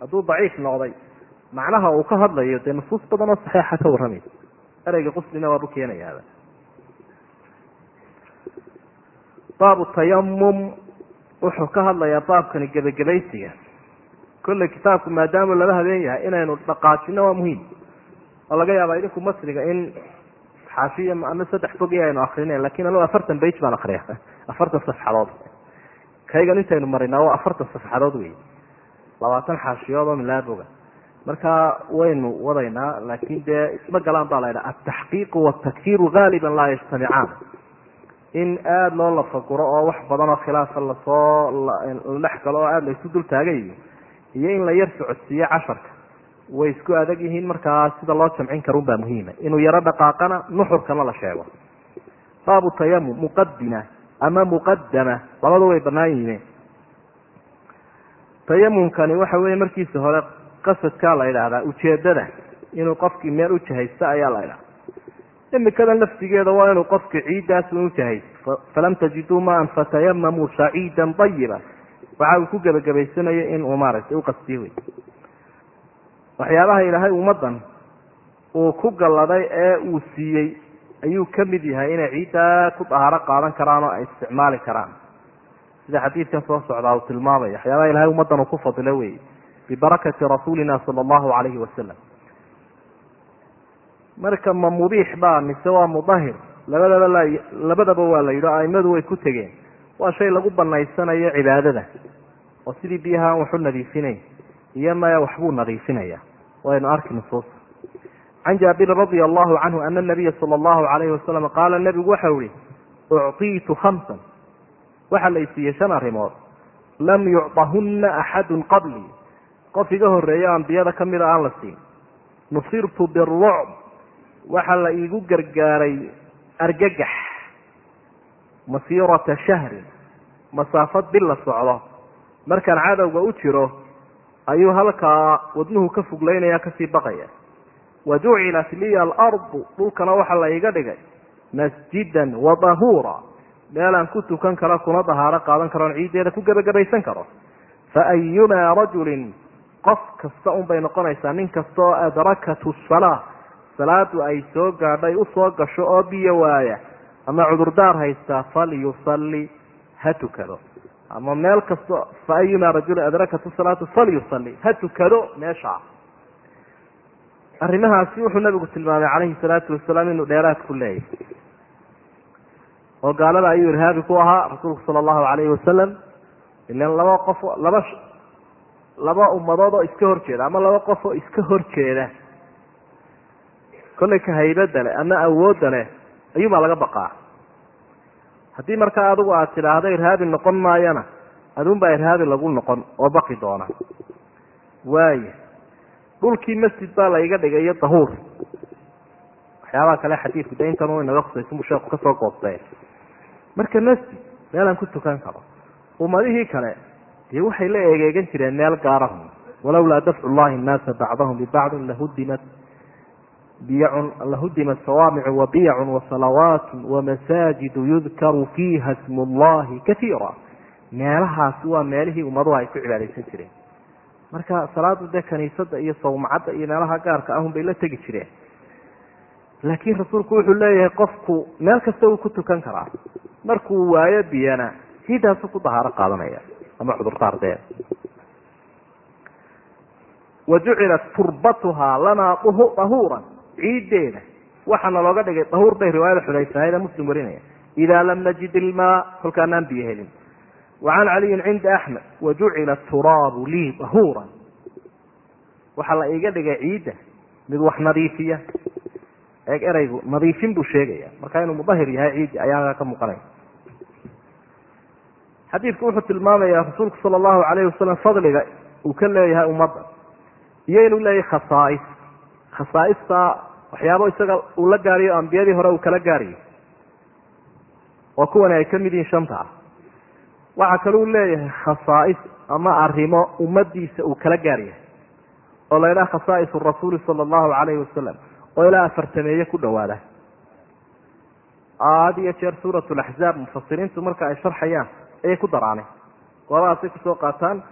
Hadduu daciif noqday macnaha uu ka hadlayo dee nusuus badan oo saxiixa ka warramaysa ereyga quslina waabu keenayaaba baabu tayamum wuxuu ka hadlayaa baabkani gebagabaysiga kolley kitaabku maadaamuu laba habeen yahay inaynu dhaqaajino waa muhiim. Oo laga yaabaa idinku masriga in xaafiya ama saddex fogi aynu akrinayn laakiin anigu afartan bage baan akriya afartan safxadood. Kaygan intaynu marinaa waa afartan safxadood wey labaatan xaashiyood oo milaaboga marka waynu wadaynaa laakin dee isma galaan baa la ydhaha altaxqiiqu watakiiru gaaliban laa yajtamicaan in aada loo lafaguro oo wax badan oo khilaafa la soo la dhex galo oo aada laysu dul taagayo iyo in la yar socodsiiyo casharka way isku adag yihiin markaa sida loo jamcin karun baa muhiima. Inuu yaro dhaqaaqana nuxurkana la sheego. Baabu tayamum muqadima ama muqadama labadu way banaan yihiin. Tayamumkani waxa weeye markiisa hore qasadkaa la yidhaahdaa ujeedada inuu qofkii meel u jahaysto ayaa la ydhaha imikadan laftigeeda waa inuu qofki ciiddaas un ujahaysto falam tajiduu maan fatayamamuu saciidan ayiba waxa uu ku gebagabaysanaya inuu maaragtay uqastiyo wey waxyaabaha ilaahay ummaddan uu ku galladay ee uu siiyey ayuu ka mid yahay inay ciiddaa ku dahaaro qaadan karaan oo ay isticmaali karaan. Sida xadiidkan soo socdaa uu tilmaamaya waxyaabaha ilahay ummaddan uu ku fadilo wey bibarakati rasuulina sala allahu calayhi wasalam marka ma mubiix baa mise waa mudahir labadaba la labadaba waa la yidhi aimadu way ku tegeen. Waa shay lagu banaysanayo cibaadada. Oo sidii biyaha aan waxu nadiifinayn iyo maya waxbuu nadiifinaya waynu arki nusuus can jaabirin radia allahu canhu ana nabiya sala allahu alayhi wasalam qaala nebigu waxau ihi ucطiitu khamsan. Waxaa la isiiyey shan arrimood. Lam yucطahuna axadun qablii qof iga horeeyo ambiyada kamida aan la siin. Nusirtu birucb waxaa la iigu gargaaray argagax masiirata shahrin masaafad bil la socdo. Markaan cadowga u jiro ayuu halkaa wadnuhu ka foglaynaya ka sii baqaya wa jucilat liya alardu dhulkana waxaa la iga dhigay masjidan wa dahuura meelaan ku tukan karo kuna dahaaro qaadan karoon ciiddeeda ku gebagabaysan karo. Fa ayumaa rajulin qof kasta un bay noqonaysaa nin kasta oo adrakatu salaa salaadu ay soo gaadhay u soo gasho oo biyo waaya. Ama cudurdaar haystaa falyusalli ha tukado. Ama meel kasto fa ayumaa rajulin adrakatu salaatu falyusalli ha tukado meeshaa arrimahaasi wuxuu nabigu tilmaamay calayhi salaatu wasalaam inuu dheeraad ku leeyahy oo gaalada ayuu irhaabi ku ahaa rasuulku sala allahu calayhi wasalam ilan laba qof laba laba ummadood oo iska horjeeda ama laba qof oo iska horjeeda kollay ka leh ama awoodda leh ayuubaa laga baqaa. Haddii markaa adigu aad tidhaahdo irhaabi noqon maayana adunbaa irhaabi lagu noqon oo baqi doona. Waaya dhulkii masjid baa la iga dhigay iyo dahuur. Waxyaabaha kale xadiidku de intan inaga khusaysan buu sheeku ka soo goobtee marka masjid meelaan ku tukan karo. Ummadihii kale dee waxay la eegeegan jireen meel gaarahum walowlaa dafcu llahi nnaasa bacdahum bibacdin lahudimat biyacun lahudimat sawaamicu wabiyacun wasalawaatu wamasaajidu yudkaru fiiha smu llahi kaiira meelahaasi waa meelihii ummaduhu ay ku cibaadaysan jireen marka salaadu dee kaniisada iyo sawmacadda iyo meelaha gaarka ahun bay la tegi jireen laakiin rasuulku wuxuu leeyahay qofku meel kasta uu ku tukan karaa markuu waayo biyana sidaasuu ku dahaaro qaadanaya ama cudurdaar wa jucilat turbatuhaa lanaa dahuuran ciiddeeda. Waxaana looga dhigay dahuur bay riwaayada xudayfaahayda muslim warinaya idaa lam najid ilmaa kolkaanaan biyo helin. Wa can caliyin cinda axmed wa jucila turaabu lii dahuuran. Waxaa la iiga dhigay ciidda mid wax nadiifiya. Eeg eraygu nadiifin buu sheegaya marka inuu mudahir yahay ciiddi ayaa ka muuqanaya. Xadiidku wuxuu tilmaamayaa rasuulku sala allahu calayhi wasalam fadliga uu ka leeyahay ummadda iyo inuu leeyahay khasaais khasaaista waxyaabo isaga uu la gaariyo ambiyadii hore uu kala gaariyay oo kuwani ay ka mid yihiin shanta. Ah waxaa kaluu leeyahay khasaais ama arrimo ummadiisa uu kala gaaryahay oo la ydhaha khasaais rasuuli sala allahu calayhi wasalam oo ilaa afartameeye ku dhawaada had iyo jeer suurat laxzaab mufasiriintu marka ay sharxayaan ayay ku daraanay goobahaasay ku soo qaataan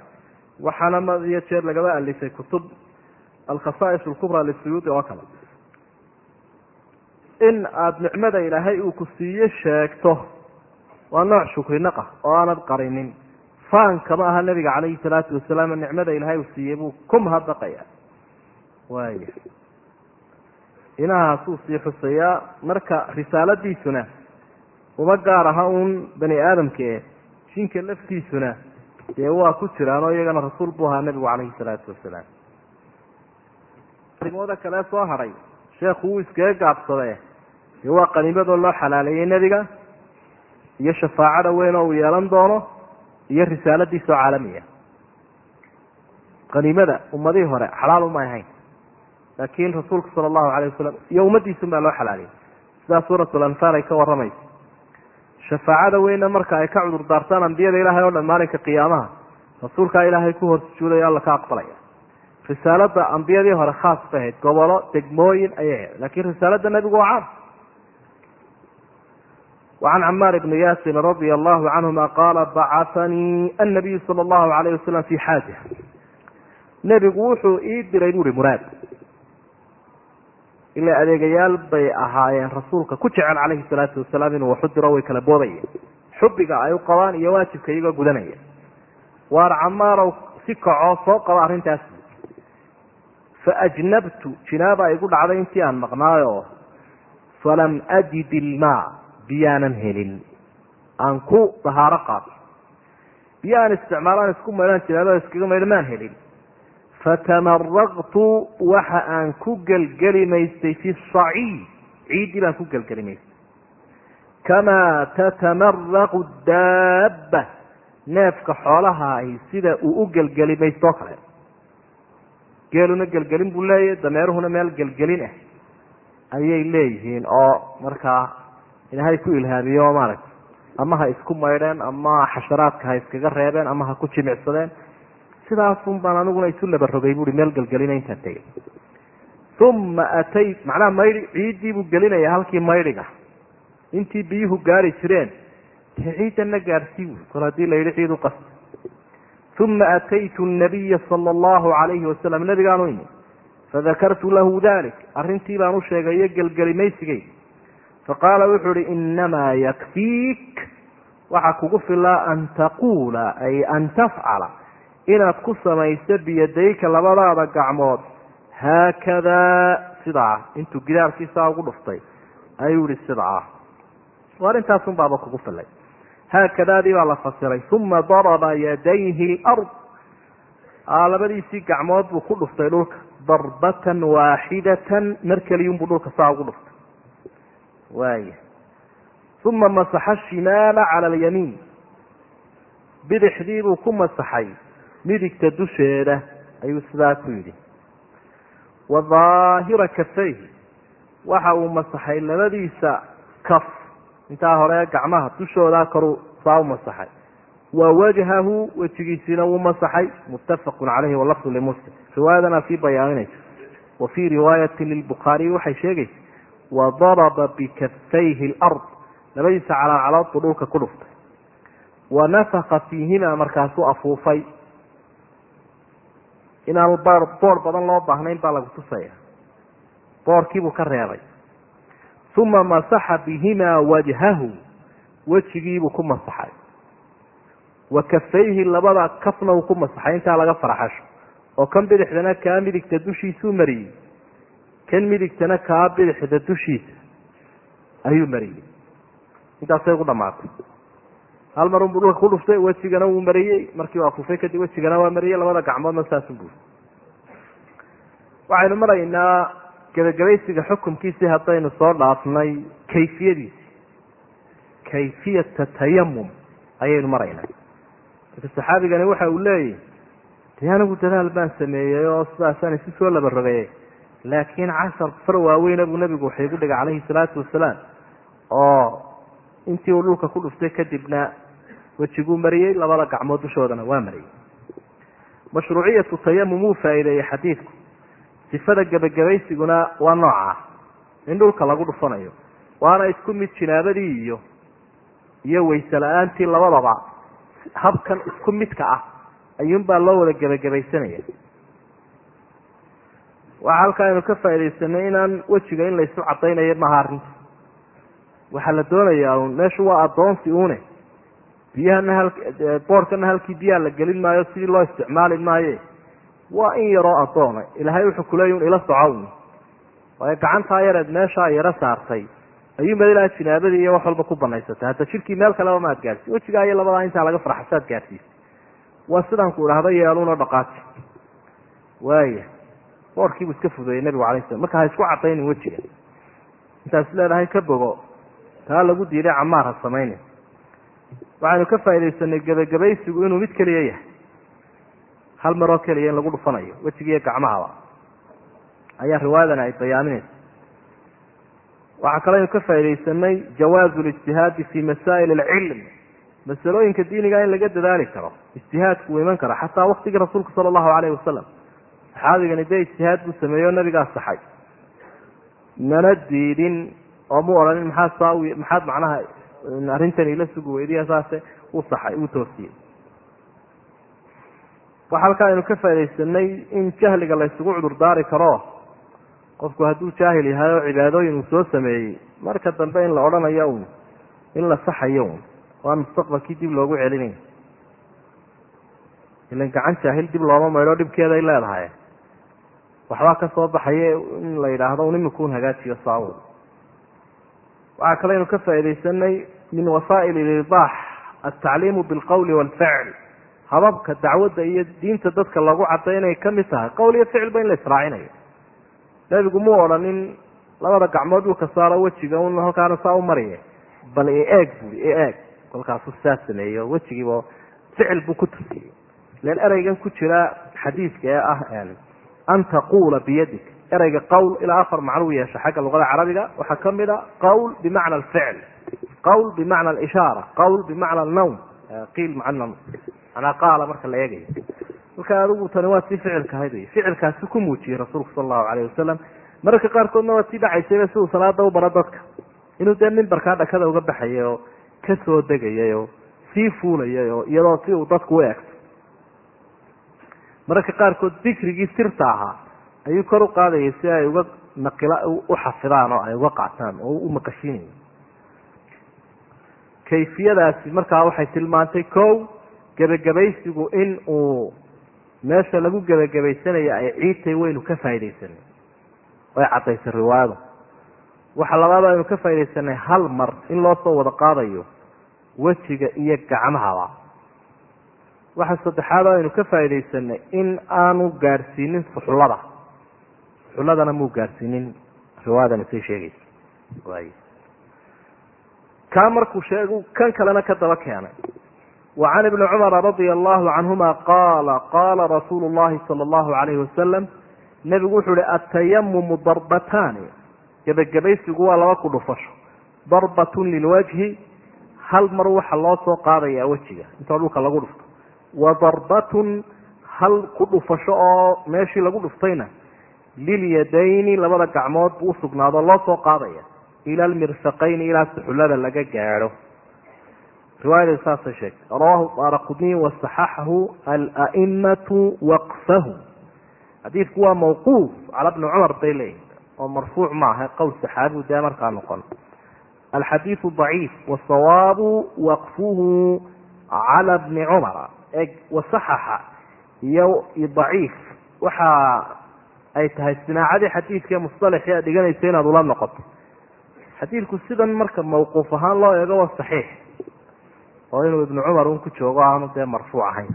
waxaana mad iyo jeer lagaba alifay kutub alkhasaais alkubra lisuyuudi oo kale in aada nicmada ilaahay uu ku siiye sheegto waa nooc shukrinaqa oo aanad qarinin faanka ma aha nabiga calayhi salaatu wasalaam nicmada ilaahay uu siiyey buu ku mahadnaqaya waaya inahaasuu sii xusayaa marka risaaladiisuna uma gaar aha uun bani aadamka e jinka laftiisuna dee waa ku jiraan oo iyagana rasuul buu ahaa nabigu calayhi salaatu wasalaam arimooda kale soo hadhay sheekhu wuu iskaga gaabsade. Dee waa qaniimadoo loo xalaaleeyey nebiga. Iyo shafaacada weyn oo uu yeelan doono. Iyo risaaladiisoo caalamiya. Qaniimada ummadihii hore xalaal umay ahayn. Laakiin rasuulku sala allahu alayh wasalam iyo ummadiisun baa loo xalaaliyay sidaa suuratul anfaal ay ka waramayso shafaacada weynna marka ay ka cudur daartaan ambiyada ilaahay oo dhan maalinka qiyaamaha. Rasuulkaa ilaahay ku hor sujuudayo alla ka aqbalaya risaalada ambiyadii hore khaas bay ahayd gobolo degmooyin ayay ahayd. Laakiin risaalada nebigu waa caam wacan camaar ibni yaasin radia allahu canhuma qaala bacahanii annabiyu sala allahu alayh wasalam fi xaaja nebigu wuxuu ii diray buuri muraad. Ilaa adeegayaal bay ahaayeen rasuulka ku jecel calayhi salaatu wasalaam inuu waxu diro way kala boodayeen xubbiga ay u qabaan iyo waajibka iyagoo gudanaya. Waar camaarow si kacoo soo qaba arrintaas fa ajnabtu jinaaba igu dhacday intii aan maqnaayo falam ajid ilmaa biyaanan helin aan ku dahaaro qaado biyo aan isticmaalaan isku maydhaan jinaabada iskaga maydha maan helin fatamaraqtu waxa aan ku gelgelimaystay fi saciid ciiddii baan ku gelgelimaystay kamaa tatamaraqu daabba neefka xoolaha ahi sida uu u gelgelimaysto kale geeluna gelgelin buu leeyahy dameeruhuna meel gelgelin ah ayay leeyihiin oo markaa ilaahay ku ilhaamiyo maaragta ama ha isku maydheen ama xasharaadka ha iskaga reebeen ama ha ku jimicsadeen. Sidaasun baan aniguna isu labarogay buui meel gelgelina intaan tegay uma atayt macnaha maydhi ciiddii buu gelinaya halkii maydhiga intii biyuhu gaari jireen dee ciidanna gaarsii wy kol haddii la yidhi ciid u uma ataytu nabiya sala allahu calayhi wasalam nabigaanu imi fadakartu lahu dalik arrintii baan u sheegay iyo gelgelimaysigay faqaala wuxuu ihi inamaa yakfiik waxaa kugu filaa an taquula ay an tafcala inaad ku samayso biyadayka labadaada gacmood haakadaa sidaa intuu gidaarkiisaa ugu dhuftay ayuu yihi sidaa arintaasun baaba kugu filay haakadaadii baa la fasiray uma daraba yadayhi lard labadiisii gacmood buu ku dhuftay dhulka darbatan waaxidatan mar keliyunbuu dhulka saa ugu dhuftay. Waaya uma masaxa shimaala cala alyamiin. Bidixdii buu ku masaxay midigta dusheeda ayuu sidaa ku yidhi. Wa daahira kafayhi. Waxa uu masaxay labadiisa kaf intaa hore gacmaha dushoodaa koruu saa u masaxay. Wa wajhahu wejigiisiina wuu masaxay muttafaqun caleyhi walafdu limuslim. Riwaayadana sii bayaaninaysa wa fii riwaayati lilbukhaariyi waxay sheegaysa wadaraba bikafayhi lard labadiisa calaacalood dhulka ku dhuftay. Wa nafaka fiihima markaasuu afuufay. Inaan boor badan loo baahnayn baa lagu tusaya boorkiibuu ka reebay uma masaxa bihimaa wajhahu wejigiibuu ku masaxay wa kafayhi labada kafna uu ku masaxay intaa laga faraxasho oo kan bidixdana kaa midigta dushiisuu mariyey kan midigtana kaa bidixda dushiisa ayuu mariyey intaasay ugu dhamaatay hal mar unbuu dhulka ku dhuftay wejigana wuu mariyey markii waa kufay kadib wejigana waa mariyey labada gacmoodna saasunbuu waxaynu maraynaa gebagabaysiga xukumkiisii haddaynu soo dhaafnay kayfiyadiisi kayfiyata tayamum ayaynu maraynaa. Marka saxaabigani waxa uu leeyahy dee anigu dadaal baan sameeyey oo sidaasaan isu soo laba rogeeyey laakiin cashar far waaweyna buu nabigu waxay gu dhigay calayhi salaatu wasalaam oo intii uu dhulka ku dhuftay kadibna wejiguu mariyey labada gacmood dushoodana waa mariyey. Mashruuciyatu tayamum wuu faa'iideeyey xadiidku sifada gebagabaysiguna waa noocaa in dhulka lagu dhufanayo waana isku mid jinaabadii iyo iyo wayse la'aantii labadaba. Habkan isku midka ah ayuunbaa loo wada gebagabaysanaya waxa halkaa aynu ka faaidaysanay inaan wejiga in laysu cadaynayo maaha arrinta waxaa la doonayaa un meeshu waa addoonsi une biyahana boorkana halkii biyaha la gelin maayo sidii loo isticmaali maaye waa in yaroo addoona ilaahay wuxuu kuleeya un ila socown waayo gacantaa yareed meeshaa yaro saartay. Ayuunbaad ilaa jinaabadii iyo wax walba ku banaysatay hadda jirkii meel kaleba maad gaadhsiin wejigaa iyo labadaa intaa laga farxasaad gaadhsiisay waa sidaan ku idhahda yeelunoo dhaqaati. Waaya boorkiibuu iska fudeeyey nabigu alay slam marka ha isku cadaynin wejiga. Intaas leedahay ka bogo. Taa lagu diiday camaar ha samaynin. Waxaynu ka faaidaysanay gebagabaysigu inuu mid keliya yahay hal maroo keliya in lagu dhufanayo wejigiiyo gacmahaba. Ayaa riwaayadan ay bayaaminaysa waxaa kaloo aynu ka faaidaysanay jawaazu lijtihaadi fi masaa'il alcilm masalooyinka diiniga in laga dadaali karo ijtihaadku uu iman karo xataa waktigii rasuulka sala allahu alayhi wasalam saxaabigani dee ijtihaad buu sameeyo nabigaa saxay. Mana diidin oo mu odhanin maxaa saa maxaad macnaha arrintani ila sugi weydiya saase uu saxay uu toosiyey waxa halkaa aynu ka faa'idaysanay in jahliga la ysugu cudur daari karo. Qofku hadduu jaahil yahay oo cibaadooyin uu soo sameeyey marka dambe in la odhanayo un in la saxayo un waan mustaqbalkii dib loogu celinay ilan gacan jaahil dib looma maydho dhibkeeda ay leedahay. Waxbaa ka soo baxaya in la yidhaahdo un imikuun hagaajiyo saawo waxaa kale aynu ka faaidaysanay min wasaa'il ilibaax altacliimu bilqowli waalficl hababka dacwadda iyo diinta dadka lagu cadday inay ka mid tahay. Qowl iyo ficilba in la israacinayo. Nebigu muu odhanin labada gacmood dhulka saaro wejiga un halkaana saa u mariye. Bal eeg bui eeg kolkaasu saa sameeyo wejigiiba ficil buu ku tusiyey ilan ereygan ku jira xadiidka ee ah an taquula biyadik. Ereyga qowl ilaa afar macno u yeesha xagga luqada carabiga. Waxaa ka mid a qowl bimacna alficl qowl bimacna alishaara qowl bimacna alnawm qiil maca nawm manaa qaala marka la eegayo marka adigu tani waa tii ficilka ahayd wey ficilkaasi ku muujiyey rasuulku sala allahu alayh wasalam mararka qaarkoodna waa tii dhacaysayba si uu salaada u baro dadka. Inuu dee mimbarkaa dhakada uga baxayay oo ka soo degayay oo sii fuulayay oo iyadoo si uu dadku u eegto. Mararka qaarkood dikrigii sirta ahaa ayuu kor u qaadayay si ay uga naqila u xafidaan oo ay uga qaataan oo u maqashiinayo kayfiyadaasi markaa waxay tilmaantay kow gebagabaysigu in uu meesha lagu gebagabaysanayo ay ciidtay waynu ka faaidaysanay. Way caddaysay riwaayadu waxa labaad aynu ka faaidaysanay hal mar in loo soo wada qaadayo wejiga iyo gacmahaba waxa saddexaad aynu ka faaidaysanay in aanu gaadhsiinin suxullada suxulladana muu gaadhsiinin riwaayadani say sheegaysa. Waay. Kaa markuu sheeg kan kalena ka daba keenay وعn بن cmر رضي الله عنهma qاl qاla رasuul الlahi slى الlaهu عaليهi وasلم nebigu wuxuu hi التayamم darbatani gebagabaysigu waa laba ku dhufasho darbaة lilwجهi hal mar waxa loo soo qaadaya wejiga intoo dhulka lagu dhufto wa darbatun hal ku dhufasho oo meeshii lagu dhuftayna lilyadayni labada gacmood buu usugnaado loo soo qaadaya ila lmirfaqayni ilaa suxullada laga gaadho riwaayada saasay sheegtay. Rawahu daara qudniy wasaxaxahu alaimatu waqfahu xadiidku waa mawquuf cala bni cumar bay leeyihiin oo marfuuc maaha qowl saxaabiu dee markaa noqon. Alxadiidu daciif wasawaabu waqfuhu cala bni cumara e wasaxaxa iyo daciif. Waxa ay tahay sinaacadii xadiidka musطalaxii aad dhiganaysa inaad ula noqoto. Xadiidku sidan marka mawquuf ahaan loo eego waa saxiix oo inuu ibnu cumar un ku joogo aanu dee marfuuc ahayn.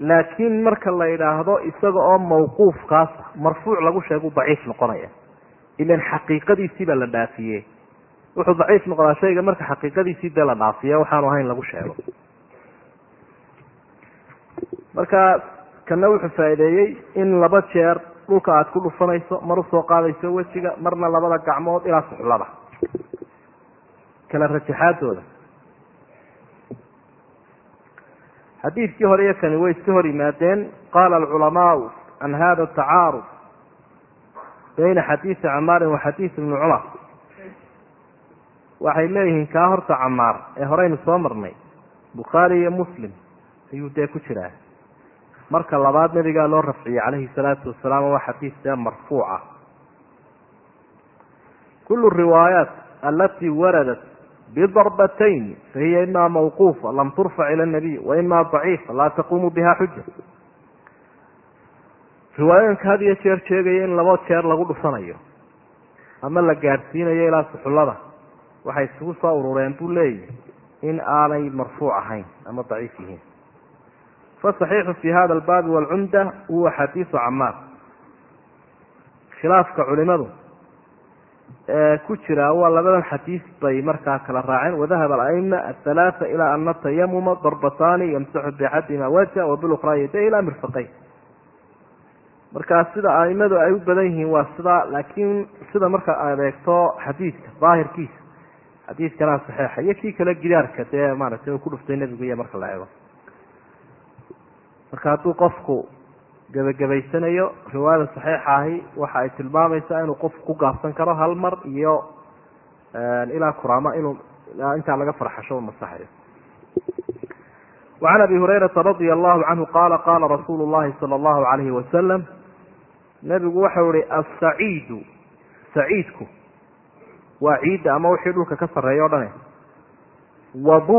Laakiin marka la yidhaahdo isaga oo mawquufkaas marfuuc lagu sheegu daciif noqonaya. Ilan xaqiiqadiisii baa la dhaafiyey. Wuxuu daciif noqdaa shayga marka xaqiiqadiisii dee la dhaafiya waxaanu ahayn lagu sheego. Marka kana wuxuu faa'iideeyey in laba jeer dhulka aada ku dhufanayso mar u soo qaadayso wejiga marna labada gacmood ilaa suxlada kala rajaxaadooda xadiidkii hore iyo kani way iska hor yimaadeen. Qaala alculamaau can hada tacaarud bayna xadiidi camaarin wa xadiidi ibni cumar. Waxay leeyihiin kaa horta camaar ee horeynu soo marnay bukhaari iyo muslim ayuu dee ku jiraa. Marka labaad nabigaa loo rafciyey calayhi salaatu wasalaam waa xadiis dee marfuuca. Kulu riwaayaat alati waradat bidarbatayn fahiya ima mawquufa lam turfac ila nabiy wa ima daciifa laa taquumu biha xuja riwaayooyinka had iyo jeer sheegaya in labo jeer lagu dhufanayo ama la gaadhsiinayo ilaa suxullada waxay isugu soo urureen buu leeyihi in aanay marfuuc ahayn ama daciif yihiin fasaxiixu fi hada albaabi walcumda huwa xadiisu camaar khilaafka culimadu ku jira waa labadan xadiis bay markaa kala raaceen. Wadahaba alaima athalaatha ilaa ana tayamuma darbataani yamsaxu bixadima wajha wabilukhraa yaday ilaa mirfaqayn markaa sida aimadu ay u badan yihiin waa sidaa laakiin sida marka aad eegto xadiidka daahirkiisa xadiidkanaa saxiixa. Iyo kii kale gidaarka dee maaragtay uu ku dhuftay nebigu iyo marka la eego. Marka hadduu qofku gebagabaysanayo riwaayada saxiixa ahi waxa ay tilmaamaysaa inuu qofku ku gaabsan karo hal mar iyo ilaa kuraama inuu intaa laga farxasho masaxayo wacan abi hurayrata radia allahu canhu qaala qaala rasuulu llahi sala allahu alayhi wasalam nebigu waxau ihi asaciidu saciidku waa ciidda ama wixii dhulka ka sarreeya o dhane. Wadu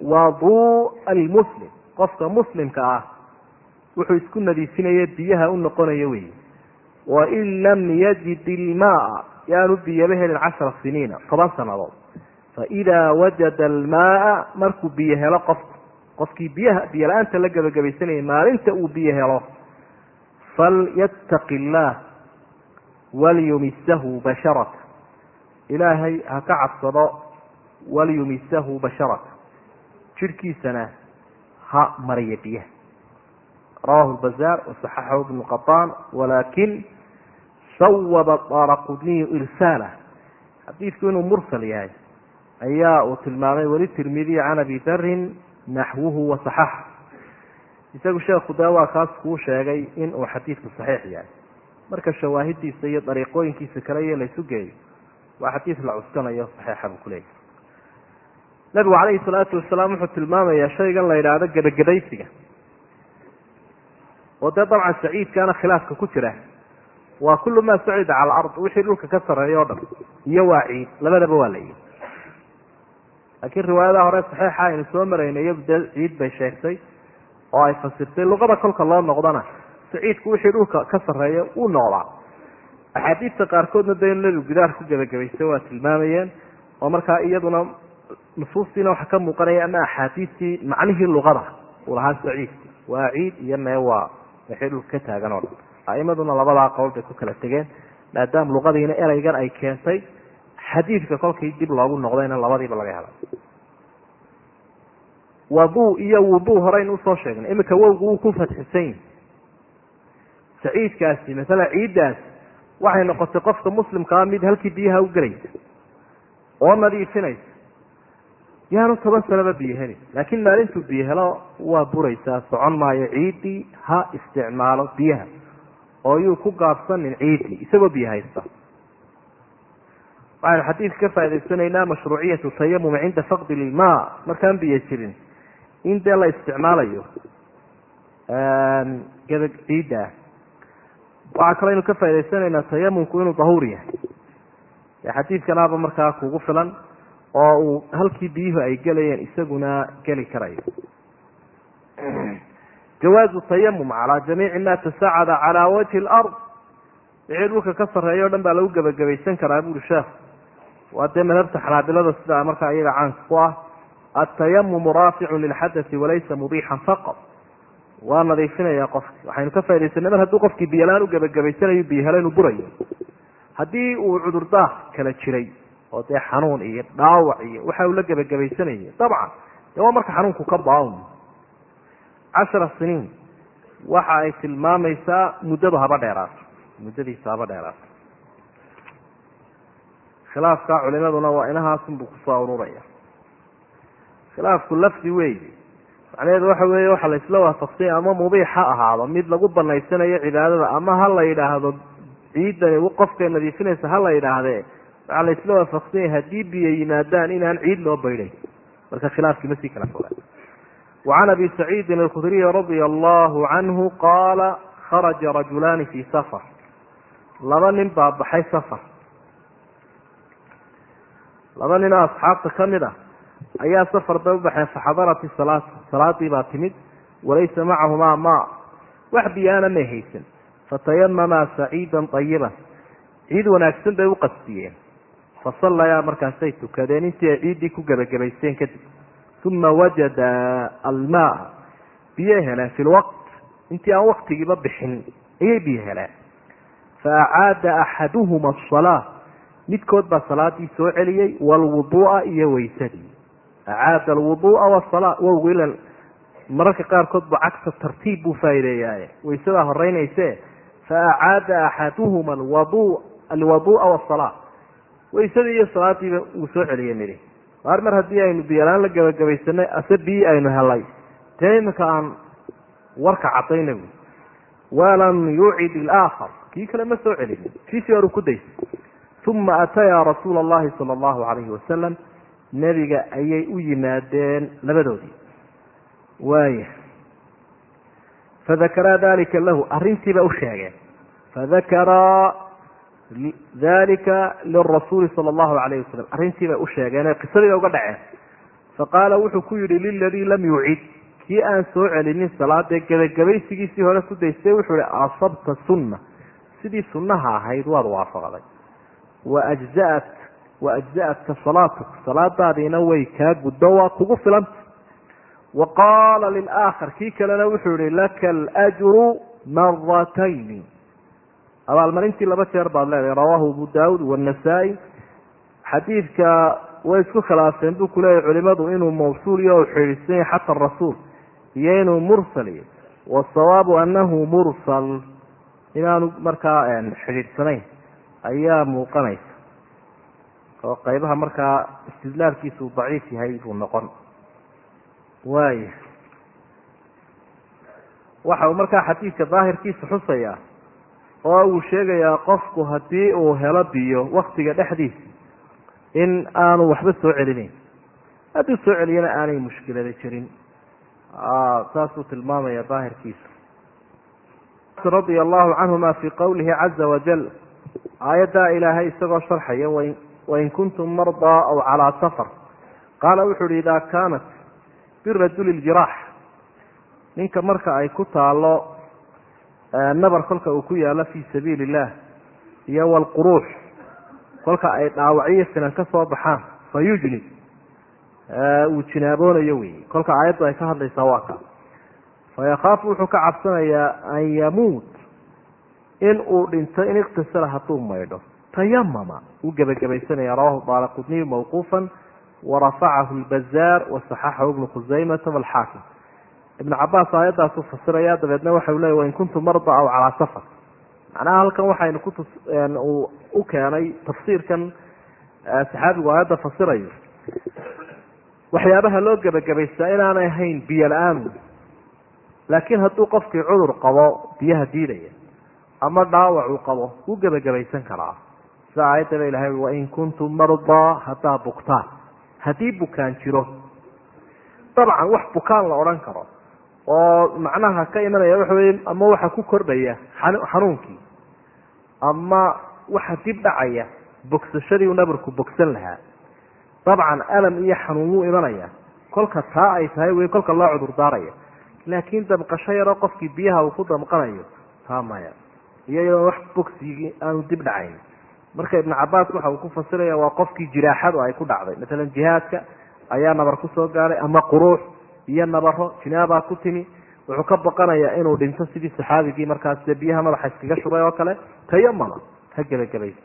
wadu almuslim. Qofka muslimka ah wuxuu isku nadiifinaya biyaha u noqonayo wey wain lam yajid ilmaaa yaanu biyaba helin cashara siniina toban sannadood. Faidaa wajada almaaa markuu biyo helo qofku qofkii biyaha biyo la'aanta la gebagabaysanayay maalinta uu biyo helo falyattaqi illaah walyumisahu basharata ilaahay ha ka cabsado walyumisahu basharata jidhkiisana ha mariya biyaha rawahu lbazaar wasaxaxahu ibnu qataan walaakin sawaba daraqudniyu irsaalah xadiidku inuu mursal yahay ayaa uu tilmaamay weli tirmidiy can abi darin naxwuhu wasaxaxa isagu sheekhu dee waa kaas kuu sheegay in uu xadiidku saxiix yahay marka shawaahidiisa iyo dariiqooyinkiisa kale iyo laysu geeyo waa xadiid la cuskanayo saxiixa buu kuleeyahy nabigu calayhi salaatu wasalaam wuxuu tilmaamayaa shaygan la yidhaahdo gebagedaysiga oo dee dabcan saciidkaana khilaafka ku jira. Waa kullu maa sacida cala alard wixii dhulka ka sarreeya o dhan. Iyo waa ciid labadaba waa la yihi laakiin riwaayadaha hore saxiixa aynu soo maraynay iyadu dee ciid bay sheegtay oo ay fasirtay luqada kolka loo noqdana saciidku wixii dhulka ka sarreeya wuu noqdaa. Axaadiista qaarkoodna dee inu nebigu gidaar ku gebagabaystay waa tilmaamayeen oo markaa iyaduna nusuustiina waxa ka muuqanaya ama axaadiistii macnihii luqada. Uu lahaa saciidku waa ciid iyo mee waa wixii dhulka ka taagan oo dhan aimaduna labadaa qowl bay ku kala tegeen maadaama luqadiina ereygan ay keentay xadiidka kolkii dib loogu noqdayna labadiiba laga helay. Wadu iyo wudu horeynu u soo sheegnay. Iminka wowgu wuu ku fadxisan yihi saciidkaasi masala ciiddaas waxay noqotay qofka muslimkaa mid halkii biyaha u gelaysa oo nadiifinaysa yaanu toban sanaba biyo helin laakiin maalintuu biyo helo waa buraysaa socon maayo ciiddii ha isticmaalo biyaha oo yuu ku gaabsanin ciiddii isagoo biyo haysta. Waxaynu xadiidka ka faa'idaysanaynaa mashruuciyatu tayamumi cinda faqdi ilmaa markaan biyo jirin in dee la isticmaalayo gabag ciidda waxaa kaloo aynu ka faa'idaysanaynaa tayamumku inuu dahuur yahay. Ee xadiidkanaaba markaa kugu filan oo uu halkii biyuhu ay gelayeen isaguna geli karayo. Jawaazu tayamum calaa jamiici ma tasaacada calaa wajhi lard wixii dhulka ka sarreeya o dhan baa lagu gebagabaysan karaa buuri sheekh. Waa dee madhabta xanaabilada sidaa markaa iyaga caanka ku ah. Atayamumu raaficun lilxadai walaysa mubixan faqad waa nadiifinaya qofki waxaynu ka faidaysanay mar hadduu qofkii biyolaan u gebagabaysanayo biyo helo inuu burayo. Haddii uu cudurdaar kala jiray oo dee xanuun iyo dhaawac iyo waxa uu la gebagabaysanayay dabcan dee waa marka xanuunku ka baa cashara siniin waxa ay tilmaamaysaa muddadu haba dheeraato muddadiisa haba dheeraato khilaafka culimaduna waa inahaasunbuu ku soo ururaya khilaafku lafdi weeyi macnaheedu waxa weeye waxa la isla waafaqsanya ama mubiix ha ahaado mid lagu banaysanayo cibaadada ama ha la yidhaahdo ciidani qofka nadiifinaysa ha la yidhaahdee waxaa la isla waafaqsanyay haddii biyo yimaadaan inaan ciid loo baydhayn marka khilaafkii ma sii kala foga wacan abi saciidin alkhudriyi radia allahu canhu qaala kharaja rajulaani fii safar. Laba nin baa baxay safar. Laba nin oo asxaabta ka mid ah ayaa safar bay u baxeen faxadarat isalaatu salaadii baa timid walaysa macahumaa maa. Wax biyaana may haysan. Fatayamamaa saciidan ayiban ciid wanaagsan bay u qasdiyeen fasallayaa markaasay tukadeen intii ay ciiddii ku gebagabaysteen kadib. Uma wajada almaa biyo heleen fi lwaqt intii aan waktigiiba bixin ayay biyo heleen. Faacaada axaduhuma asalaa midkood baa salaadii soo celiyey waalwuduu'a iyo waysadii acaada alwuduu'a wasala wowgu ilan mararka qaarkood ba cagsa tartiib buu faa'ideeyaaye waysadaa horeynayse faacaada axaduhuma alwadu alwaduu'a wasala waysadii iyo salaadiiba wuu soo celiyey nidhi waar mar haddii aynu biyalaan la gebagabaysanay ase biyi aynu helay dee iminka aan warka cadayna bu walam yucid ilaakhar kii kale ma soo celinin kiisii horu ku daysay uma atayaa rasuula allahi sala allahu calayhi wasalam nebiga ayay u yimaadeen labadoodii. Waaya fadakaraa dalika lahu. Arrintiiba u sheegeen fadakaraa dalika lirasuuli sala allahu alayh wasalam arrintiibay u sheegeen qisadii bay uga dhaceen. Faqaala wuxuu ku yihi liladii lam yucid kii aan soo celinin salaadee gebagabaysigiisii hore ku daystay wuxuu ihi asabta sunna. Sidii sunnaha ahayd waad waafaqday. Waajzaat wa ajza'atka salaatuk salaadaadiina way kaa guddo waa kugu filanta wa qaala lilaakhar kii kalena wuxuu yihi laka alajru maratayni abaalmarintii laba jeer baad leedahay rawaahu abu daawud wanasaa-i xadiidka way isku khilaafeen buu kuleeyahy culimadu inuu mawsuul iyo u xidhiidsan yahay xata rasuul iyo inuu mursal iyo wasawaabu anahu mursal. Inaanu markaa xidhiidhsanayn ayaa muuqanaysa. Oo qaybaha markaa istidlaalkiisu daciif yahay buu noqon. Waaya waxa uu markaa xadiidka daahirkiisa xusayaa oo uu sheegayaa qofku haddii uu helo biyo waktiga dhexdiisa in aanu waxba soo celinayn hadduu soo celiyana aanay mushkilada jirin. Saasuu tilmaamaya daahirkiisa. Radia allahu canhuma fi qowlihi caza wajal aayaddaa ilaahay isagoo sharxaya wain kuntum mardaa aw calaa safar. Qaala wuxuu uhi idaa kaanat birajuli ljiraax ninka marka ay ku taalo nabar kolka uu ku yaalo fii sabiili illah iyo walquruux kolka ay dhaawacyo finan ka soo baxaan fa yujnib uu jinaaboonayo wey kolka aayaddu ay ka hadlaysaa waa ka. Fa wuxuu ka cabsanayaa an yamuut in uu dhinto in iktasala hadduu maydho. Tayamama. Uu gebagabaysanaya rawahu daara mawquufan warafacahu lbazaar wasaxaxahu ibnu khusaymata walxaakim ibnu cabaas aayaddaasuu fasiraya dabeedna waxau leya wain kuntum marda aw calaa safar. Macnaha halkan waxaynu ku uu u keenay tafsiirkan saxaabigu aayadda fasirayo. Waxyaabaha loo gebagabaystaa inaanay ahayn biyo la'aanu laakiin hadduu qofkii cudur qabo biyaha diidaya ama dhaawac uu qabo wuu gebagabaysan karaa. Sida aayaddaba ilahay wain kuntum mardaa haddaa bugtaan haddii bukaan jiro dabcan wax bukaan la odhan karo oo macnaha ka imanaya waxa weye ama waxa ku kordhaya xanuunkii ama waxa dib dhacaya bogsashadii u nabarku bogsan lahaa. Dabcan alam iyo xanuun wuu imanaya. Kolka taa ay tahay wey kolka loo cudur daaraya laakiin damqasho yaroo qofkii biyaha uu ku damqanayo taa maya. Iyadoo wax bogsigii aanu dib dhacayn. Marka ibnu cabaas waxa uu ku fasiraya waa qofkii jiraaxadu ay ku dhacday. Masalan jihaadka ayaa nabar ku soo gaaray ama quruux iyo nabaro jinaabaa ku timi. Wuxuu ka baqanayaa inuu dhinto sidii saxaabigii markaas dee biyaha madaxa iskaga shubay oo kale. Tayamama ha gebagabaysa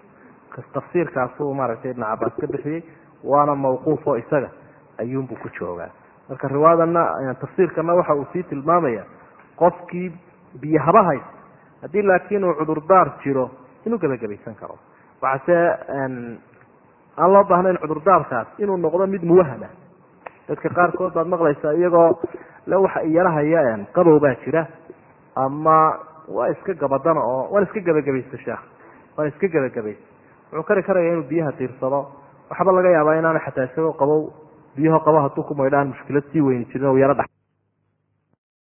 tafsiirkaasuu maaragtay ibnu cabaas ka bixiyey waana mawquuf oo isaga ayuunbuu ku joogaa. Marka riwaayadana tafsiirkana waxa uu sii tilmaamaya qofkii biyo haba haysta haddii laakiin uu cudurdaar jiro inuu gebagabaysan karo. Waxaase aan loo baahnayn cudurdaarkaas inuu noqdo mid muwahama dadka qaarkood baad maqlaysaa iyagoo le waxa iyalahaya qabow baa jira ama waa iska gabadana oo waan iska gebagabaysta sheekh. Waan iska gebagabaysta wuxuu kari karaya inuu biyaha tiirsado. Waxba laga yaabaa inaana xataa isagoo qabow biyaho qabo hadduu ku maydhaan mushkilad sii weyni jirin o yaro dha